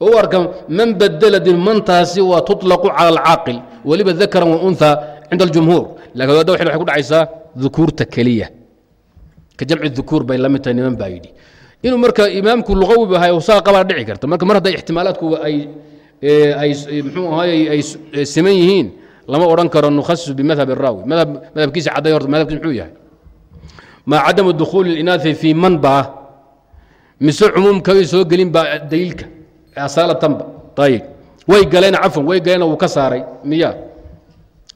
oo u arka man badela dirmantaasi waa tuطlaqu cala alcaaqil weliba dakaran wa unhaa cinda aljumhuur. Lakin wadaadda waxay ku dhacaysaa dukuurta keliya. Ka jamci dukuur bay la mid tahay niman baa yidhi. Inuu marka imaamku luqawi ahay saa qabaa dhici karta. Marka mar hadday ixtimaalaadku ay mxuu ahaay ay siman yihiin lama odhan karo nukhasisu bimadhab الraawi madhab madhabkiisa cadday horta madhabkiisa muxuu yahay ma cadamu dukhuuli اlinaaثi fii man baa mise cumuumkabay soo gelin baa daliilka asaalatanba ayib way galeen cafwan way galeen wuu ka saaray miya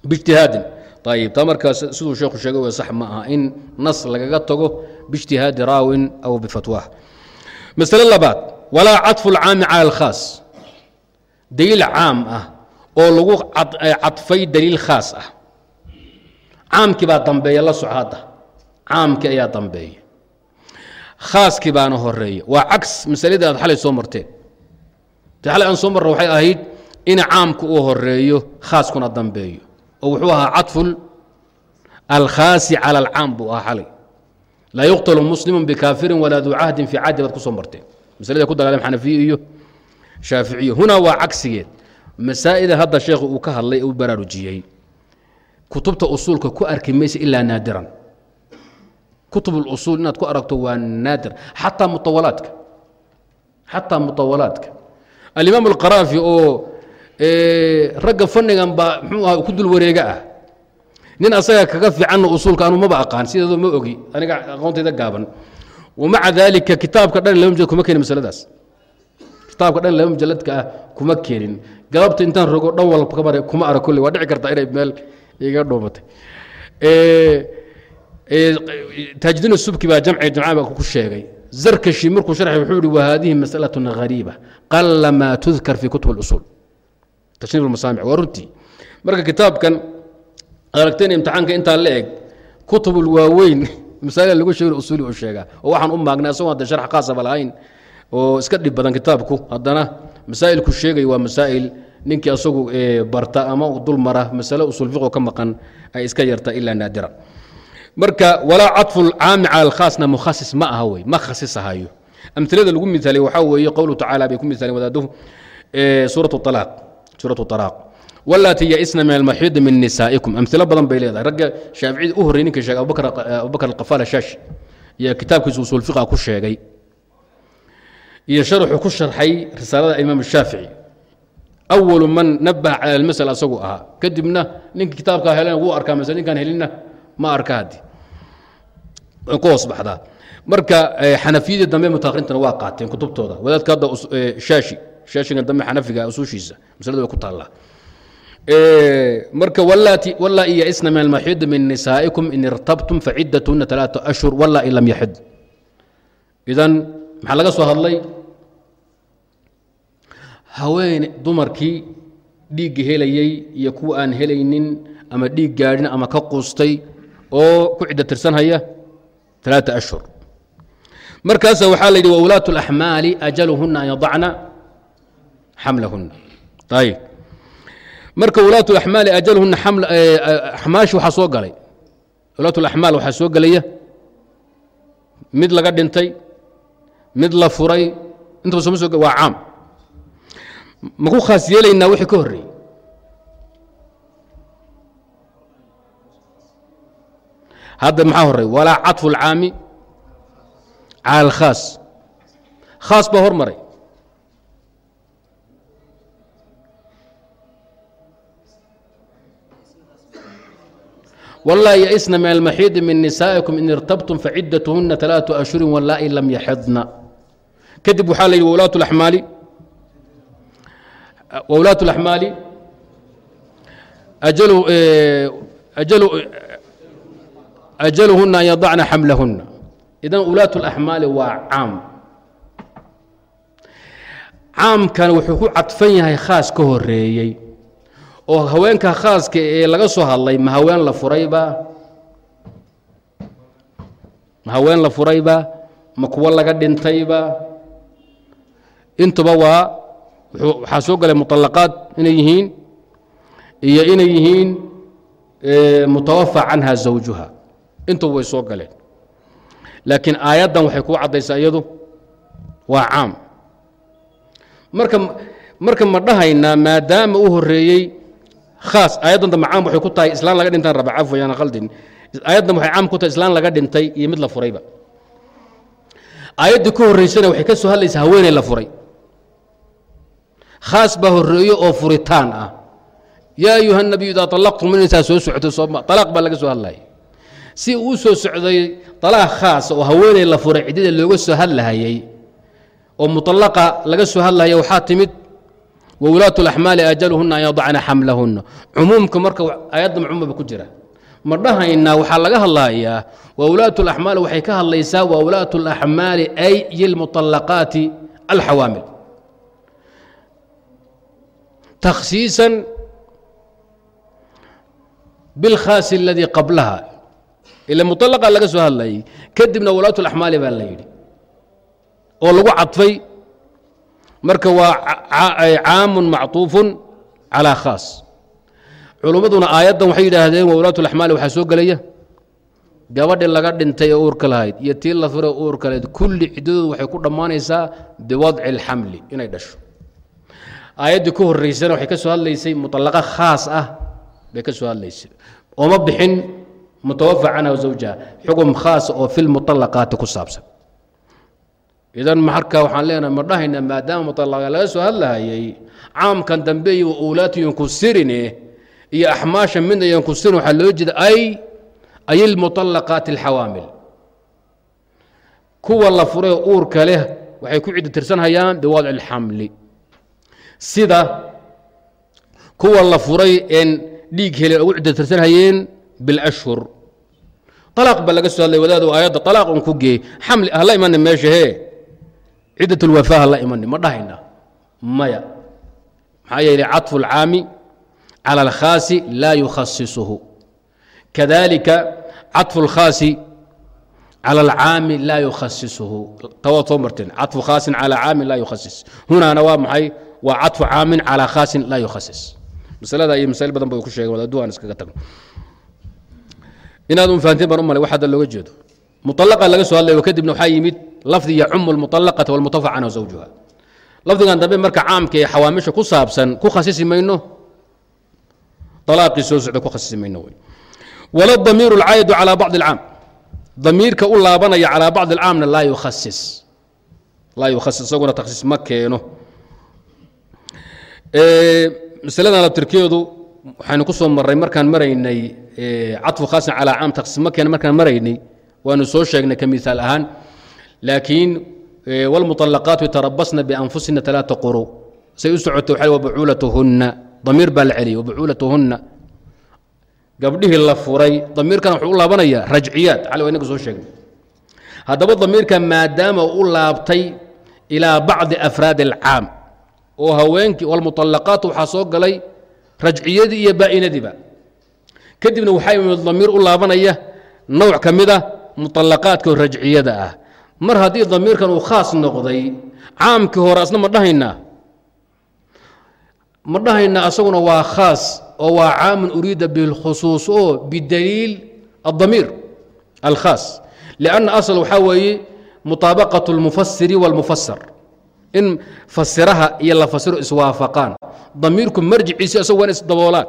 biijtihaadin ayib taa markaa siduu sheekhu sheegay w sax ma aha in nas lagaga tago biijtihaadi raawin aw bifatwaah masale labaad walaa caطfu اlcaami cala اlkhaas daliil caam ah oo lagu cadfay daliil khaas ah. Caamkii baa dambeeya la soco hadda. Caamkii ayaa dambeeya. Khaaskii baana horreeya waa cags masaladii aad xalay soo marteen. Te xalay aan soo marna waxay ahayd in caamku uu horeeyo khaaskuna dambeeyo. Oo wuxuu ahaa caطfu alkhaasi calى alcaam buu ahaa xalay. Laa yuqtalu muslimu bikaafirin walaa duu cahdin fii cahdi baad ku soo marteen. Maslada ku dagaalam xanafiye iyo shaaficiya hunaa waa cagsigeed. Masaa'ida hadda sheekhu uu ka hadlay u baraarujiyey. Kutubta usuulka ku arki maysa ilaa naadiran. Kutub اlusuul inaad ku aragto waa naadir. Xataa muawalaadka xataa muawalaadka alimaam اlqaraafi oo ragga fanigan baa mxuu aha ku dul wareega ah. Nin asaga kaga fiicanna usuulka anu aqaan sideedo ma ogi aniga aqoontayda gaaban. Wamaca daalika kitaabka dhan lama jeed kuma keeni masaladaas kitaabka dhan laba mujalladka ah kuma keenin. Galabta intaan rogo dhan walba kuma arag kolley waa dhici kartaa inay meel iga dhuumatay. Taajdiin subki baa jamci jamca ku sheegay. Zarkashi markuu sharxay wuxuu ihi wa haadihi mas'alatun ghariiba qala maa tudkar fi kutub اlusuul tashniif almasaamic waa runtii. Marka kitaabkan aragteen imtixaanka intaa la eg kutubul waaweyn masaa'il lagu sheegin usuuli u sheegaa. Oo waxaan u maagnay asagoo hadda sharx khaasaba lahayn oo iska dhib badan kitaabku. Haddana masaa'ilku sheegay waa masaa'il ninkii asagu barta ama dul masale usul fiqo ka maqan ay iska yarta ilaa naadira. Marka walaa caطfu lcaami cala alkhaasna mukhasis ma aha wey ma khasisahayo amilada lagu miaalay waxaa weeye qowluhu tacala bay ku miaaleen wadaaduhu alaaq suuratu alaaq walaati yaisna min almaxiidi min nisaa'ikum. Amilo badan bay leedahay. Ragga shaaficida u horrey ninka sheegay abubakr alqafaal ashaashi iyo kitaabkiisa usul fiqa ku sheegay iyo sharuxuu ku sharxay risaalada imaam shaafici awalu man nabaha cala almasala asagu ahaa kadibna ninka kitaabkaa helana wuu arkaa masale ninkaan helinna ma arka haddi ku hoos marka xanafiyadii dambe mutaakhrintana waa qaateen kutubtooda. Wadaadka hadda shaashi shaashigan dambe xanafiga usuushiisa masalada way ku taallaa marka walaati walaa in yaisna min almaxiidi min nisaa'ikum in irtabtum facidatuna talaata ashhur walaa in lam yaxid idan maxaa laga soo hadlay haween dumarkii dhiigga helayey iyo kuwa aan helaynin ama dhiig gaadhin ama ka quustay oo ku cidda tirsanhaya aa ashhur. Markaasa waxaa la yidhi wulaat اlaxmaali ajaluhuna an yadacna xamlahuna ayb marka wulaat amaali ajaluhuna amaashi eh, waxaa soo galay. Wulaat اlaxmaal waxaa soo gelaya mid laga dhintay mid la furay intaba sooma so waa caam ma ku khaas yeelaynaa wixii ka horreeyey hadda maxaa horey walaa caطfu اlcaami cala alkhaas khaas baa hor maray walaa yaisna min almaxiidi min nisaa'ikum in irtabtum facidatuhuna ثalaaثu ashhuri walaa in lam yaxidna kadib waxaa la yidhi wulaat اlaxmaali wulaat اlaxmaali ajaluhuna an yadacna xamlahuna idan wulaat اlaxmaali waa caam. Caamkan wuxuu ku cadfan yahay khaas ka horeeyey oo haweenka khaaska ee laga soo hadlay ma haween la furayba ma haween la furayba ma kuwo laga dhintayba intuba waa waxaa soo galay muطalaqaad inay yihiin iyo inay yihiin mutawafa canha zawjuha. Intuba way soo galeen. Laakiin aayaddan waxay kuu caddaysaa iyadu waa caam. Marka marka ma dhahaynaa maadaama u horeeyey khaas aayaddan dambe caam waxay ku tahay islaan laga dhintaan raba cafwa yaana khaldin. Aayaddan waxay caam ku tahay islaan laga dhintay iyo mid la furayba. Aayaddii ka horreysana waxay ka soo hadlaysaa haweeney la furay khaas baa horeeyo oo furitaan ah yaa ayuha nabiyu idaa alaqtum inaysaa soo socotaalaaq baa laga soo hadlaya si uu soo socday alaaq khaasa oo haweeney la furay ciddada looga soo hadlahayey oo mualaqa laga soo hadlahaya waxaa timid wawulaat laxmaali ajaluhuna an yadacna xamlahunna cumuumka marka ayadda macmuumaba ku jira ma dhahaynaa waxaa laga hadlayaa wawlaat alaxmaali waxay ka hadlaysaa wawlaat alaxmaali ay yilmuطalaqaati alxawaamil takhsiisan bilkhaasi اladii qablaha ila muطalaqa laga soo hadlayay kadibna wulaat اlaxmaali baa la yidhi oo lagu cadfay marka waa caamun macطuufun calىa khaas culummaduna aayaddan waxay yidhaahdeen wa wulaat اlaxmaali waxaa soo gelaya gabadhi laga dhintay oo uurka lahayd iyo tii la fure uurka lahayd kulli ciddadoodu waxay ku dhammaanaysaa biwadci اlxamli inay dhasho aayadda ka horeysana waxay ka soo hadlaysay mualaqa khaas ah bay ka soo hadlaysay. Ooma bixin mutawafa canha zawjaha xugum khaasa oo fi lmualaqaati ku saabsan. Idan marka waxaan leenahay ma dhahaynaa maadaama mualaqa laga soo hadlahayay caamkan dambe iyo uulaati yunkusirine iyo axmaasha midna yunkusirin waxaa loo jeeda ay ay lmualaqaati alxawaamil. Kuwa la furay oo uurka leh waxay ku cidi tirsanhayaan biwadci اlxamli sida kuwa la furay een dhiig hele ugu ciddi tirsanhayeen bilashhur alaaq ba laga soo hadlay wadaadu aayadda alaaq un ku geey xamli hala imani meesha hee ciddat اlwafaa hala imani ma dhahayna maya maxaa yeelay caطfu اlcaami calى اlkhaasi laa yukhasisuhu kadalika caطfu اlkhaasi calى اlcaami laa yukhasisuhu tawaad soo marteen caطfu khaasin calى caamin laa yukhasis hunaana waa maxay waa cadfu caamin calaa khaasin laa yukhasis. Maslada iyo masail badan ba ku sheegeen wadaaduu aan iskaga tagno inaad un fahanteen baan u malay wax hadda looga jeedo. Mualaqa laga soo hadlayo kadibna waxaa yimid lafdi yacumu almualaqata walmutafa canha zawjuha. Lafdigan dambe marka caamka ee xawaamisha ku saabsan ku khasisi mayno alaaqii soo socda ku khasisi mayno wey. Wala damiiru lcaayadu calaa bacdi alcaam. Damiirka u laabanaya calaa bacdi alcaamna laa yukhasis. Laa yukhasis isaguna takhsiis ma keeno masladan labtirkeedu waxaynu ku marnay markaan maraynay cafu khaasan calaa caam taqsiim markaan maraynay waanu soo sheegnay ka miaal ahaan. Laakiin wlmuطalaqaatu yatarabasna bianfusina alaaa quru. Say u socoto wa bacuulatuhunna damiir baa la celiyay wabacuulatuhunna gabdhihii la furay damiirkan wuxuu u laabanaya rajciyaad. Cali waa inaga soo sheegnay. Haddaba damiirka maadaama u laabtay ilaa bacdi afraad alcaam oo haweenkii wاlmuطalaqaat waxaa soo galay rajciyadii iyo baa'inadiiba kadibna waxaa imid damiir u laabanaya nooc ka mid a muطalaqaadka oo rajciyada ah mar haddii damiirkan uu khaas noqday caamkii hore asna ma dhahaynaa ma dhahaynaa asaguna waa khaas oo waa caamun uriida bilkhusuus oo bidaliil adamiir alkhaas lianna asl waxaa weeye muطaabaqaة اlmufasiri wاlmufasar in fasiraha iyo la fasiro iswaafaqaan damiirku marjiciisi asagu waan isdaboolaan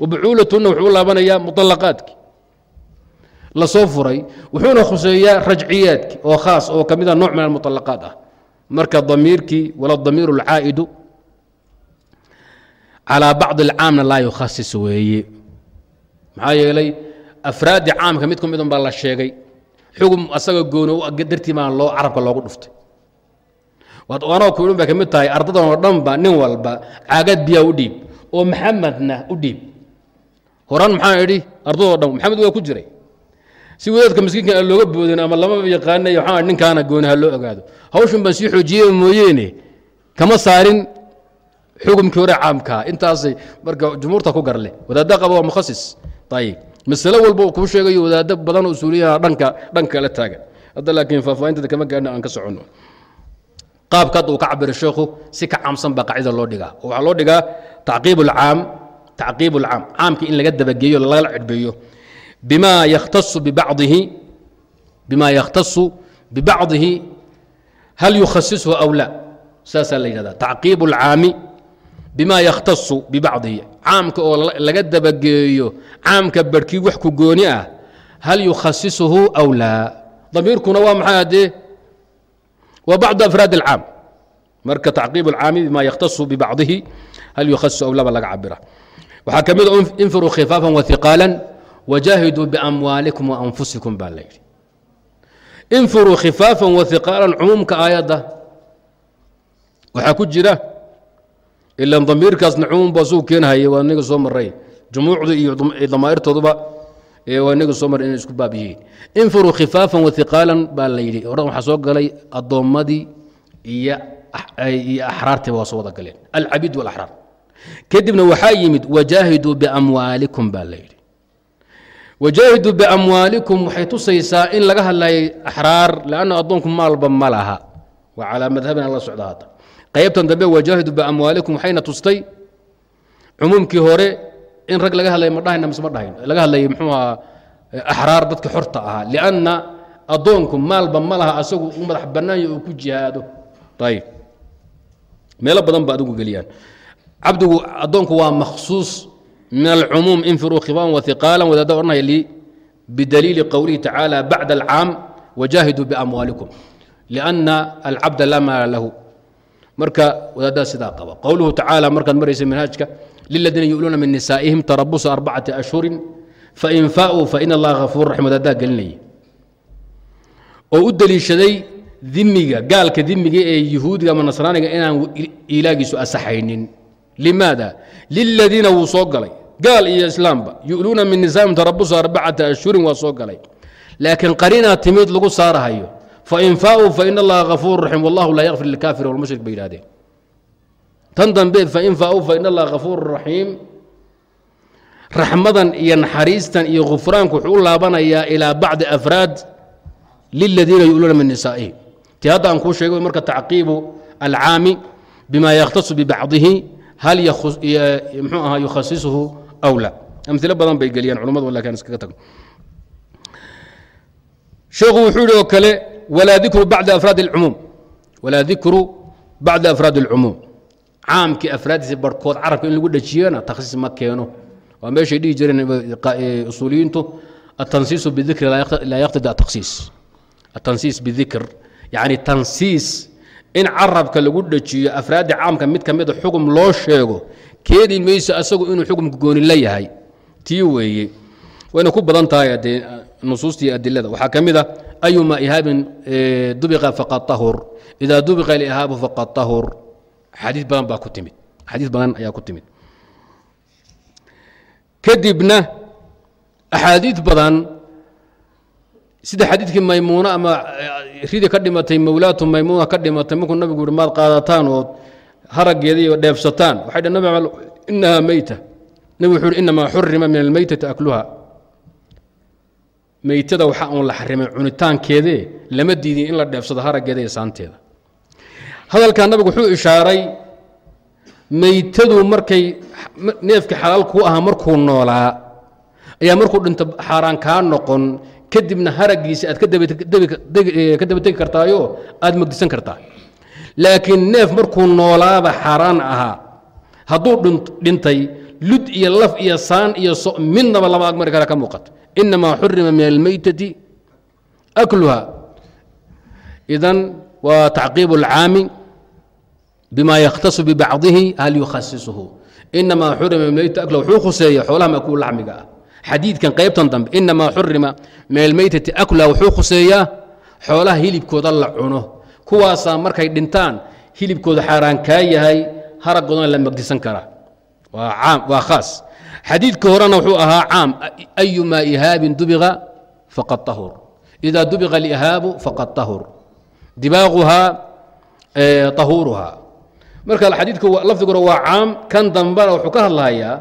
wabucuulatuna wuxuu u laabanayaa muطalaqaadkii lasoo furay wuxuuna khuseeyaa rajciyaadki oo khaas oo ka mida nooc min almuطalaqaat ah marka damiirkii wala damiir اlcaa'idu calىa bacضi اlcaamna laa yukhasis weeye maxaa yeelay afraadi caamka mid ka midun baa la sheegay xugum asaga gooni dartii baan loo carabka loogu dhuftay anoo kuun bay ka mid tahay ardadan oo dhanba nin walba caagad biyaa u dhiib oo maxamedna u dhiib. Horaan maxaa idhi ardadoo dhan maxamed waa ku jiray. Si wadaadka miskiinka aan looga boodin ama lamaba yaqaanay waxaa ninkaana gooni ha loo ogaado. Hawshan baan sii xoojiyey mooyeene kama saarin xugumkii hore caamkaa. Intaasay marka jumhuurta ku garle. Wadaadda qaba waa mukhasis. Ayib masalo walba kuu sheegayo wadaaddo badan usuuliyaha dhanka dhanka kala taagan hadda laakiin faahfaahinteeda kama gaadhna aan ka soconno qaabka hadda uu ka cabira sheekhu si ka caamsan baa qacida loo dhigaa. Oo waxaa loo dhigaa tacqiib alcaam tacqiib caamka in laga dabageeyo lagala cidbeeyo bima yakhtasu bibacdihi bima yakhtasu bibacdihi hal yukhasishu aw la? Saasaa la yidhahda tacqiib bima yakhtasu bibacdihi caamka oo laga dabageeyo caamka barhkii wax ku gooni ah hal yukhasisuhu aw laa damiirkuna waa maxay haddee bacdu afraad اlcaam marka tacqiib اlcaami bima yakhtasu bibacdihi hal yukhasisu aw laba laga cabira waxaa ka mid infiruu khifaafan wahiqaala wajaahiduu biamwaalikum waanfusikum baa la yidhi infiruu khifaafan wahiqaalan cumuumka aayadda waxaa ku jira ilan damiirkaasna cumuum ba suu keenhaya waa niga soo maray jumuucdu iyo damaa'irtooduba inaga soo mar inay isku baab infiruu khifaafan wahiqaalan baa la yidhi. Hore waxaa soo galay addoommadii iyo iyo axraartii waa soo wada galeen. Alcabiid walaxraar. Kadibna waxaa yimid wajaahiduu biamwaalikum baa la yidhi. Wajaahiduu biamwaalikum waxay tusaysaa in laga hadlayay axraar lanna addoonku maalba ma laha. Waa calaa madhabina la socda hadda. Qaybtan dambe wajaahiduu biamwaalikum waxayna tustay cumuumkii hore in rag laga hadlaya ma dhahayna mise ma dhahayn. Laga hadlayay muxuu ahaa axraar dadka xorta ahaa. Lianna addoonku maalba ma laha asagu u madax bannaanya uu ku jihaado. Ayib meelo badan ba adigu geliyaan. Cabdigu addoonku waa makhsuus min alcumuum infiruu khifaan wahiqaalan wadaada odhanaya li bidaliili qowlihi tacaala bacda alcaam wajaahiduu biamwaalikum. Lianna alcabda laa maala lahu. Marka wadaadaha sidaa qaba. Qowluhu tacaala markaad maraysa manhaajka liladiina yu'luuna min nisaa'ihim tarabusa arbacati ashhurin fain fa'uu faina allaha hafuur raxim wadaadaha gelinaya oo u deliishaday dimiga gaalka dimiga ee yuhuudiga ama nasraaniga inaan ilaagiisu asaxaynin limaada liladiina wuu soo galay gaal iyo islaamba yu'luuna min nisaa'ihim tarabusa arbacata ashhurin waa soo galay laakiin qarinaa timid lagu saarahayo fain fa'uu faina allaha hafuur raxim wallahu laa yakfir lilkaafir walmushrik bay yidhahdeen tan dambe fain fa'uu faina allaha hafuur raxiim raxmadan iyo naxariistan iyo khufraanku wuxuu u laabanayaa ilaa bacdi afraad liladiina yu'luuna min nisaa'ihim ti hadda aan kuu sheegay marka tacqiibu alcaami bima yakhtasu bibacdihi hal mxuu ahaa yukhasisuhu aw la amilo badan bay geliyaan culumadu laakiin iskaga tagno sheekhu wuxuu yihi oo kale walaa dikru bacda afraad اlcumuum walaa dikru bacda afraad اlcumuum caamkii afraaddiisa barhkood carabka in lagu dhejiyana takhsiis ma keeno. Waa meeshay dhihi jireen usuuliyiintu atansiisu bidikri laa yaqtadi atakhsiis atansiis bidikr yacni tansiis in carabka lagu dhejiyo afraadda caamka mid ka mida xugum loo sheego keeni mayso asagu inuu xukumka gooni la yahay. Tii weeye. Wayna ku badan tahay adee nusuustii adilada. Waxaa ka mid a ayuma ihaabin dubiqa faqad tahur. Idaa dubiqa alihaabu faqad tahur xadiis badan baa ku timid. Xadiis badan ayaa ku timid. Kadibna axaadiid badan sida xadiidkii maymuuna ama ridi ka dhimatay mawlaatu maymuuna ka dhimatay markuu nabigu yihi maad qaadataan ood haraggeeda iyo dheefsataan. Waxay dhn nabi inahaa meyta nabigu wuxuu uhi inamaa xurima min almeytati akluha meytada waxaa uun la xarimay cunitaankeedee lama diidin in la dheefsado haraggeeda iyo saanteeda hadalkaa nabigu wuxuu ishaaray meytadu markay neefkii xalaal kuu ahaa markuu noolaa ayaa markuu dhinto xaaraan kaa noqon kadibna haraggiisa aad ka dabategi kartaayo aad magdisan kartaa. Laakiin neef markuu noolaaba xaaraan ahaa hadduu dhintay lud iyo laf iyo saan iyo midnaba lama agmari kara ka muuqato inamaa xurima min almeytati akluha. Idan waa tacqiib اlcaami bima yakhtasu bibacdihi hal yukhasisuhu inamaa xurima almeytati akluha wuxuu khuseeya xoolaha makuul laxmiga ah xadiidkan qaybtan dambe inamaa xurima min almeytati akluha wuxuu khuseeyaa xoolaha hilibkooda la cuno kuwaasaa markay dhintaan hilibkooda xaaraan kaa yahay haragoodana la magdisan karaa waa khaas xadiidka horena wuxuu ahaa caam ayumaa ihaabin dubiqa faqad tahur ida dubiqa alihaabu faqad tahur dibaaquhaa tahuuruhaa marka xadiidka lafdiguna waa caam kan dambena wuxuu ka hadlahayaa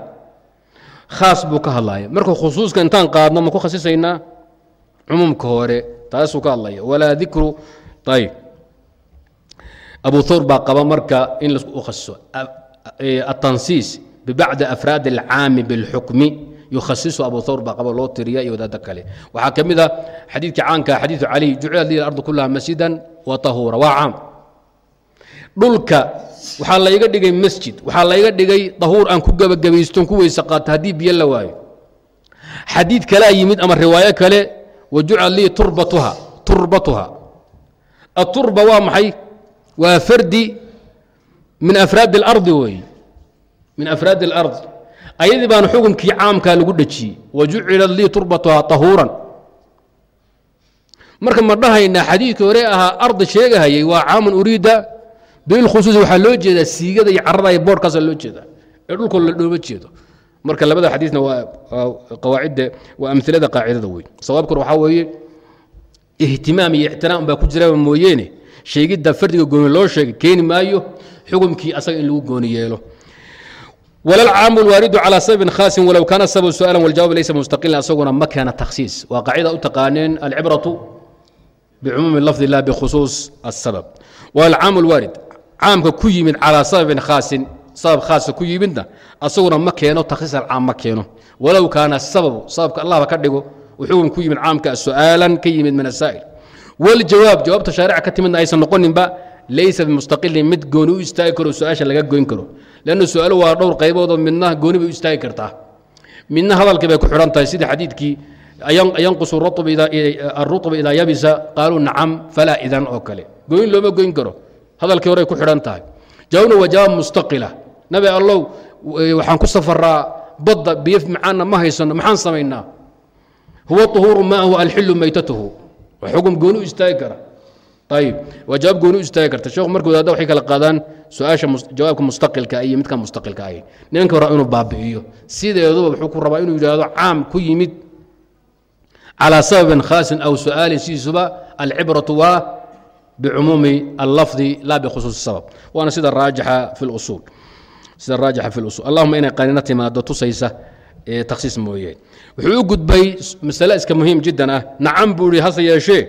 khaas buu ka hadlaya marka khusuuska intaan qaadno ma ku khasisaynaa cumuumka hore taasuu ka hadlaya. Walaa dikru ayb abu thawr baa qaba marka in lau khasiso atansiis bibacdi afraad alcaami bilxukmi yukhasisu abu thawr baa qaba loo tiriya iyo wadaado kale. Waxaa ka mid a xadiidka caanka xadiidu cali jucilat li ardu kulaha masjidan wa tahuura waa caam. Dhulka waxaa layga dhigay masjid waxaa layga dhigay dahuur aan ku gebagabayston ku weyse qaato haddii biyo la waayo. Xadiid kalea yimid ama riwaayo kale wa jucila lii turbatuha turbatuha. Aturba waa maxay? Waa fardi min afraad اlardi wey min afraad اlard ayadii baan xukunkii caamkaa lagu dhejiyey wa jucila lii turbatuha tahuuran. Marka ma dhahaynaa xadiidkii hore ahaa ardi sheegahayay waa caamun uriida. Bilkhusuusi waxaa loo jeedaa siigada iyo carada iyo boorhkaasa loo jeedaa. Ee dhulkoo la dhooma jeedo. Marka labada xadiisna waa qawaacidda waa amilada qaacidada wey sawaabkuna waxaa weeye ihtimaam iyo ixtiraam baa ku jiraba mooyeene. Sheegidda fardiga gooni loo sheegay keeni maayo. Xukumkii asaga in lagu gooni yeelo wlalcaamu lwaaridu calى sababin khaasin walow kaana sabab su'aala wاljawaab laysa mustaqilan asaguna ma keena takhsiis waa qaacida u taqaaneen alcibratu bicumuumi lafdi la bikhusuus asabab walcaamu lwaarid caamka ku yimid calaa sababin khaasin sabab khaasa ku yimidna asaguna ma keeno takhsiis alcaam ma keeno walow kaana sababu sababka allahba ka dhigo uu xukun ku yimid caamka su'aalan ka yimid min asaa'il wاljawaab jawaabta shaarica ka timidna aysan noqoninba laysa bimustaqilin mid gooni u istaagi karo su-aasha laga goyn karo lannu su'aalo waa dhowr qayboodoo midna gooni bay u istaagi kartaa midna hadalkii bay ku xidhan tahay sidii xadiidkii yanqusu aruطba idaa yabisa qaaluu nacam falaa idan oo kale goyn looma goyn karo hadalkii horey ku xidhan tahay jawaabna waa mustaqila nabi allow waxaan ku safaraa badda biyo macaanna ma haysano maxaan samaynaa huwa طuhuuru maahu alxilu maytatuhu xukun gooni u istaagi kara ayib waa gooni u istaagi karta sheekhu markuu wadaada waxay kala qaadaan su'aasha jawaabka mustaqilka iyo midka mustaqilka ahy ninka rabaa inuu baabi'iyo sideeduba wuxuu ku rabaa inuu yidhaahdo caam ku yimid. Calى sababin khaasin aw su'aalin sidiisuba alcibratu waa bicumuumi allafdi la bikhusuusi sabab. Waana sida raajixa fi lusuul sida raajixa fi lusul allahuma inay qaniino timaado tusaysa takhsiis mooyee wuxuu u gudbay masale iska muhiim jiddan ah. Nacam buu ihi hase yeeshee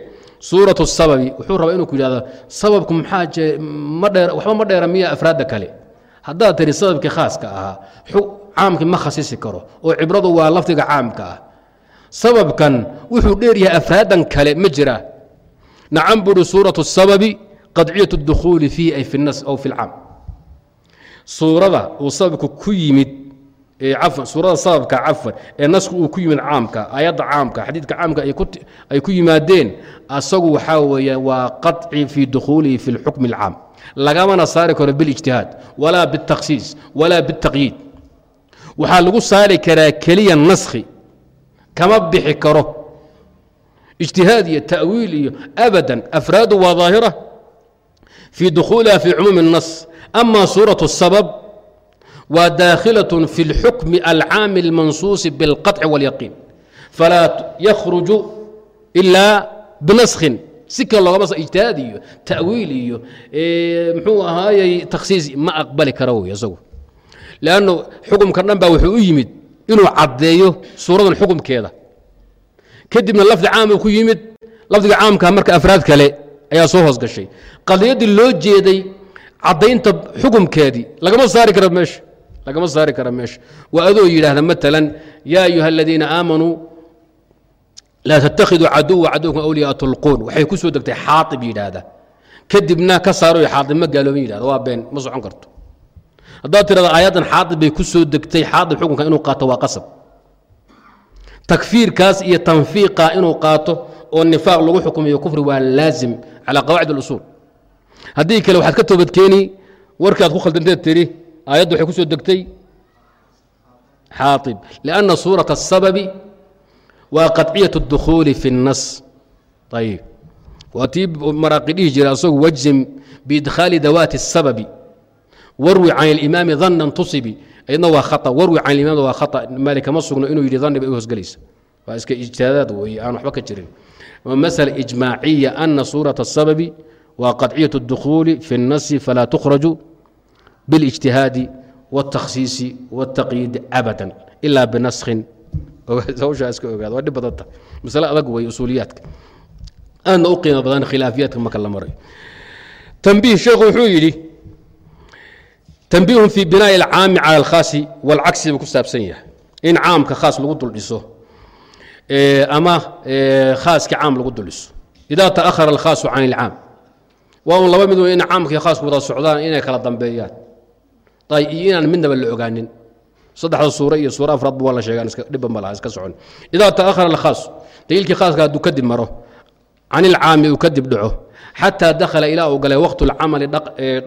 suurat sababi wuxuu rabaa inuu ku yihahdo sababku mwaba ma dheera miya afraadda kale. Haddaad tiri sababkii khaaska ahaa caamkii ma khasisi karo oo cibradu waa lafdiga caamka ah. Sababkan wuxuu dheer yahay afraaddan kale ma jiraa nacan buuhi suuratu sababi qadciyat اdukhuuli fiihi ay aw fi اlcaam suurada uu sababku ku yimid cafan suurada sababka cafan ee nasku uu ku yimid caamka ayadda caamka xadiidka caamka ay ku yimaadeen asagu waxaa weeye waa qaطci fii dukhuulihi fi اlxukmi اlcaam lagamana saari karo biاlijtihaad walaa biاtakhsiis walaa biاtaqyiid waxaa lagu saari karaa keliya naskhi kama bixi karo ijtihaad iyo ta'wiil iyo abadan afraadu waa daahira fii dukhuuliha fii cumuumi الnas ama suuraة الsabab waa daakhilaة fi اlxukmi alcaami اlmansuusi biاlqaطci wاlyaqiin falaa yakhruju ilaa binaskhin si kale loogama ijtihaad iyo ta'wiil iyo muxuu ahaayey takhsiis ma aqbali kara wey isagu lannu xukumka dhan baa wuxuu u yimid inuu caddeeyo suuradan xukumkeeda kadibna lafdi caamuu ku yimid lafdiga caamka marka afraad kale ayaa soo hoos gashay qadiyaddii loo jeeday caddaynta xukumkeedii lagama saari kara meesha lagama saari kara meesha. Waa adoo yidhaahda maalan yaa ayuha aladiina aamanuu laa tattakhiduu caduwa caduwkum awliyaa tulquun. Waxay ku degtay xaaib yidhaahda. Kadibna ka saaroy xaaib ma gaaloobin yidhahda waa been ma socon karto. Haddaad tirada aayaddan xaaib bay ku degtay. Xaaib xukunka inuu qaato waa qasab. Takfiirkaas iyo tanfiiqa inuu qaato oo nifaaq lagu xukumiyo kufri waa laazim calaa qawaacid اlusuul haddii kale waxaad ka toobadkeeni warkaad ku khaldanteed tiri aayaddu waxay ku soo degtay xaaib lianna suuraة الsababi waa qaطciyaة الdukhuuli fi الnas ayib waa tii maraaqi dhihi jira asagu wajzim biidkhaali dawaati الsababi warwi can اlimaami danan tusibi iyadna waa khaa warwi can imaam waa khaa maali kama sugno inuu yidhi dani bay u hosgelaysa waa iska ijtihaadaad weeye aan waxba ka jirin masala ijmaaciya ana suuraة الsababi waa qaطciyaة الdukhuuli fi الnasi falaa tukhraju biاlijtihaadi wاtakhsiisi wاtaqyiidi abada ila binaskhin hawshaa iska ogaada waa dhib badanta masale adag wey usuuliyaadka aadna u qiimo badan khilaafiyaadka marka la marayo tanbiih sheekhu wuxuu yidhi tanbiihun fii binaa'i alcaami cala alkhaasi walcagsi buu ku saabsan yahay in caamka khaas lagu dul dhiso ama khaaskii caam lagu dul dhiso idaa ta'ahara alkhaasu can ilcaam waa un laba mid wey in caamkii khaasku wada socdaan inay kala dambeeyaan ay iyo inaan midnaba la ogaanin. Saddexda suure iyo suure afraadba waa la sheegaan dhibban ba laha iska socon. Idaa ta'ahara alkhaasu daliilkii khaaska hadduu kadib maro can ilcaami uu kadib dhaco xataa dakhala ilaa uu galay waqtu lcamali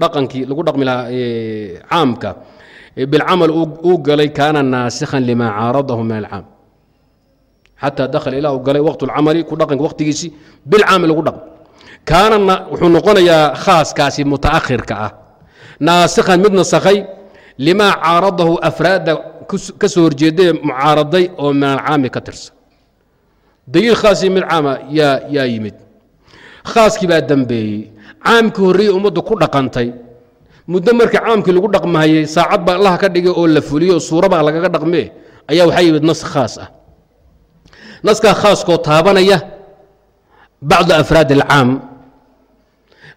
dhaqankii lagu dhaqmi lahaa caamka bilcamal uu galay kaana naasikhan limaa caaradahu min alcaam. Xataa dakhala ilaa uu galay waqtu lcamali ku dhaqanka waqtigiisii bilcaami lagu dhaqm kaana wuxuu noqonayaa khaaskaasi mutaakhirka ah naasikhan mid nasakhay limaa caaradahu afraadda ka soo horjeeday mucaaraday oo min alcaami ka tirsan. Daliil khaasii mid caama yaa yimid. Khaaskii baa dembeeyey caamkii horreeyey ummaddu ku dhaqantay. Muddo markii caamkii lagu dhaqmahayey saacad baa allaha ka dhigay oo la fuliyo suurabaa lagaga dhaqmee ayaa waxaa yimid nas khaas ah. Naskaa khaaskoo taabanaya bacdu afraad alcaam.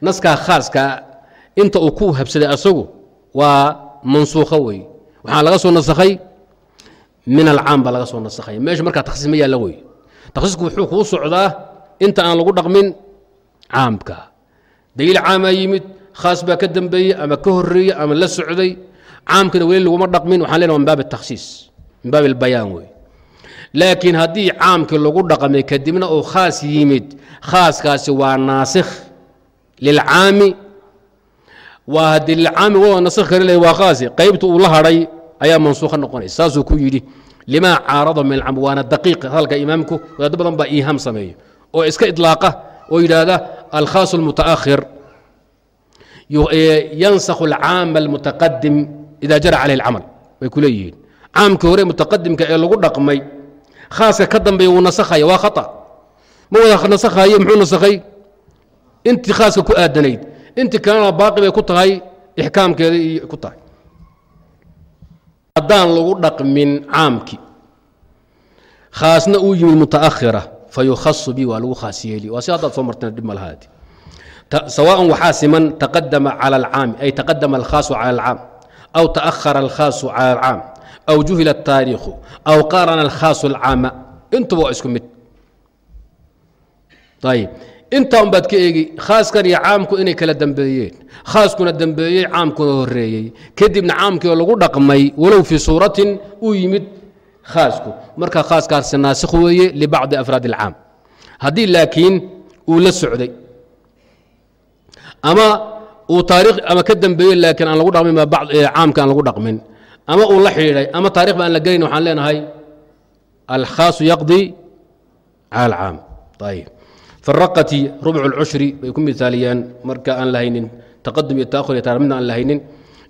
Naskaa khaaskaa inta uu ku habsaday asagu waa mansuukho wey waxaa laga soo nasakhay min alcaam baa laga soo nasakhay. Meesha markaa takhsiis ma yaalla wey takhsiisku wuxuu kuu socdaa inta aan lagu dhaqmin caamka. Daliil caamaa yimid khaas baa ka dembeeyey ama ka horeeyey ama la socday. Caamkana weli laguma dhaqmin waxaan lena min takhsiis min albayaan wey laakiin haddii caamkii lagu dhaqmay kadibna uu khaas yimid khaaskaasi waa naasikh lilcaami waa haddii lilcaami waa nasikh kale le waa khaasi qaybta uu la hadhay ayaa mansuukha noqonaysa saasuu ku yidhi limaa caarada min waana daqiiq hadalka imaamku wadaado badan baa iihaam sameeyo. Oo iska idlaaqa oo yidhaahda alkhaasu almutaakhir yansakhu alcaama almutaqadim ida jara caleyh alcamal. Bay ku caamkii hore mutaqadimka ee lagu dhaqmay khaaska ka dambeeya wuu nasakhaya waa khata. Ma wada nasakhaye muxuu nasakhay? Intii khaaska ku aadanayd intii kalena baaqi bay ku tahay ixkaamkeeda iyo ku tahay haddaan lagu dhaqmin caamki khaasna uu yimid mutaakhira fayukhasu bi waa lagu khaas yeeli waa si haddaad soo marteen dhib ma lahaadi sawaaء waxaa siman taqadama calى alcaami ay taqadama alkhaasu calى alcaam aw taأhara alkhaasu calى alcaam aw juhila الtaariikhu aw qaarana alkhaasu alcaama intuba waa isku mid ayib intaa un baad ka eegi khaaskan iyo caamku inay kala dembeeyeen khaaskuna dembeeyey caamkuna horeeyey kadibna caamkii oo lagu dhaqmay walow fii suuratin uu yimid khaasku. Marka khaaskaasi naasikh weeye libacdi afraad alcaam. Haddii laakiin uu la socday ama uu taarikh ama ka dembeeyey laakiin aan lagu dhaqmin caamka aan lagu dhaqmin ama uu la xidhiidhay ama taarikh ba aan la gelayn waxaan leenahay alkhaasu yaqdi cala ayib faraqati rubcu اlcushri bay ku mithaaliyaan marka aan lahaynin taqadum iyo iyo taar midna aan lahaynin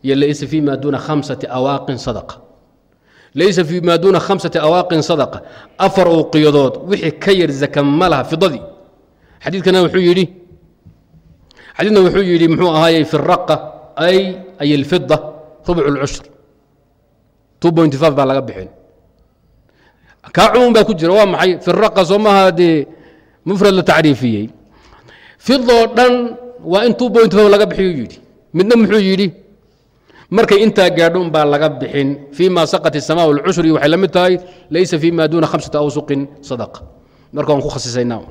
iyo laysa fi ma duuna khamsati awaaqin sadaqa. Laysa fi ma duuna khamsati awaaqin sadaqa. Afar uuqiyadood wixii ka yar zaka ma laha fidadii xadiidkana wuxuu yidhi xadiidna wuxuu yidhi muxuu ahaayey fi ay ay alfida rubcu five baa laga bixin. Kaa cumuum baa ku jira waa maxay? Fi raqa soo dee mufrad la tacriifiyey fidoo dhan waa in two point five laga bixiyu yidhi midna muxuu yidhi markay intaa gaadho un baa laga bixin fii ma saqat الsama اlcushri waxay la mid tahay laysa fi ma duuna khamsati awsuqin sadaqa marka waan ku khasisaynaa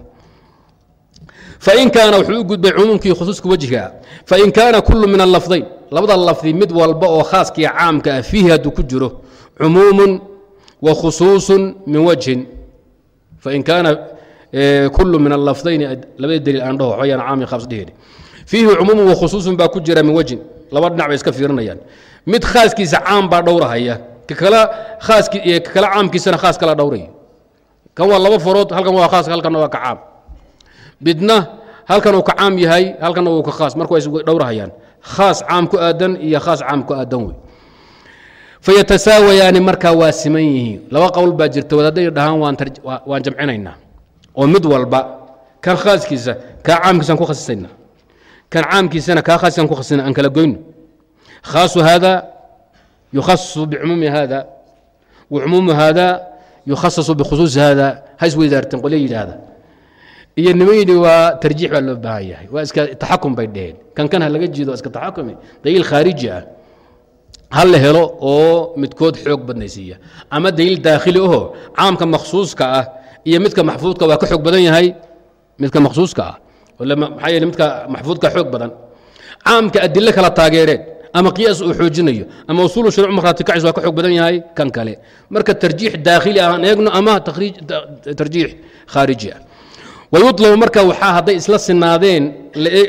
fain kaana wuxuu u gudbay cumuumkii khusuuska wejhiga fain kaana kulu min alafdayn labada lafdi mid walba oo khaaskii caamka ah fiihi hadduu ku jiro cumuumu wa khusuusu min wajhin fain kaana kulu min alafdayni labada daliil aan dhaho waxbayaan caami khaas dheheen fiihi cumuumu wa khusuusun baa ku jira min wajhin. Laba dhinac bay iska fiirinayaan. Mid khaaskiisa caam baa dhowrahaya kakale khaaski kakale caamkiisana khaas kala dhowraya kan waa laba farood halkan waa khaas halkanna waa ka caam. Midna halkan uu ka caam yahay halkanna uu ka khaas marka waa dhowrahayaan. Khaas caam ku aadan iyo khaas caam ku aadan wey. Fayatasaawayaani markaa waa siman yihiin. Laba qowl baa jirta wadaadday dhahaan waan jamcinaynaa oo mid walba kan khaaskiisa kaa caamkiisaan ku khasisaynaa kan caamkiisana kaa khaaskiisaan ku khasisayna aan kala goyno. Khaasu haada yukhasasu bicumuumi haada. Wa cumuumu haada yukhasasu bikhusuusi haada. Ha isweydaarteen qolya yidhaahda iyo niman yidhi waa tarjiix baa loo baahan yahay. Waa iska taxakum bay dheheen kan kan ha laga jeedo iska taxakumi. Daliil khaariji ah. Ha la helo oo midkood xoog badnaysiiya. Ama daliil daakhili aho caamka makhsuuska ah iyo midka maxfuudka waa ka xoog badan yahay midka makhsuuska ah. Maxaa yeele midka maxfuudka xoog badan. Caamka adilo kala taageereen ama qiyaas uu xoojinayo ama usuulu shuruuc markhaati kacis waa ka xoog badan yahay kan kale. Marka tarjiix daakhili aan eegno ama tarjiix khaariji ah. Wayuطlabu marka waxaa hadday isla sinaadeen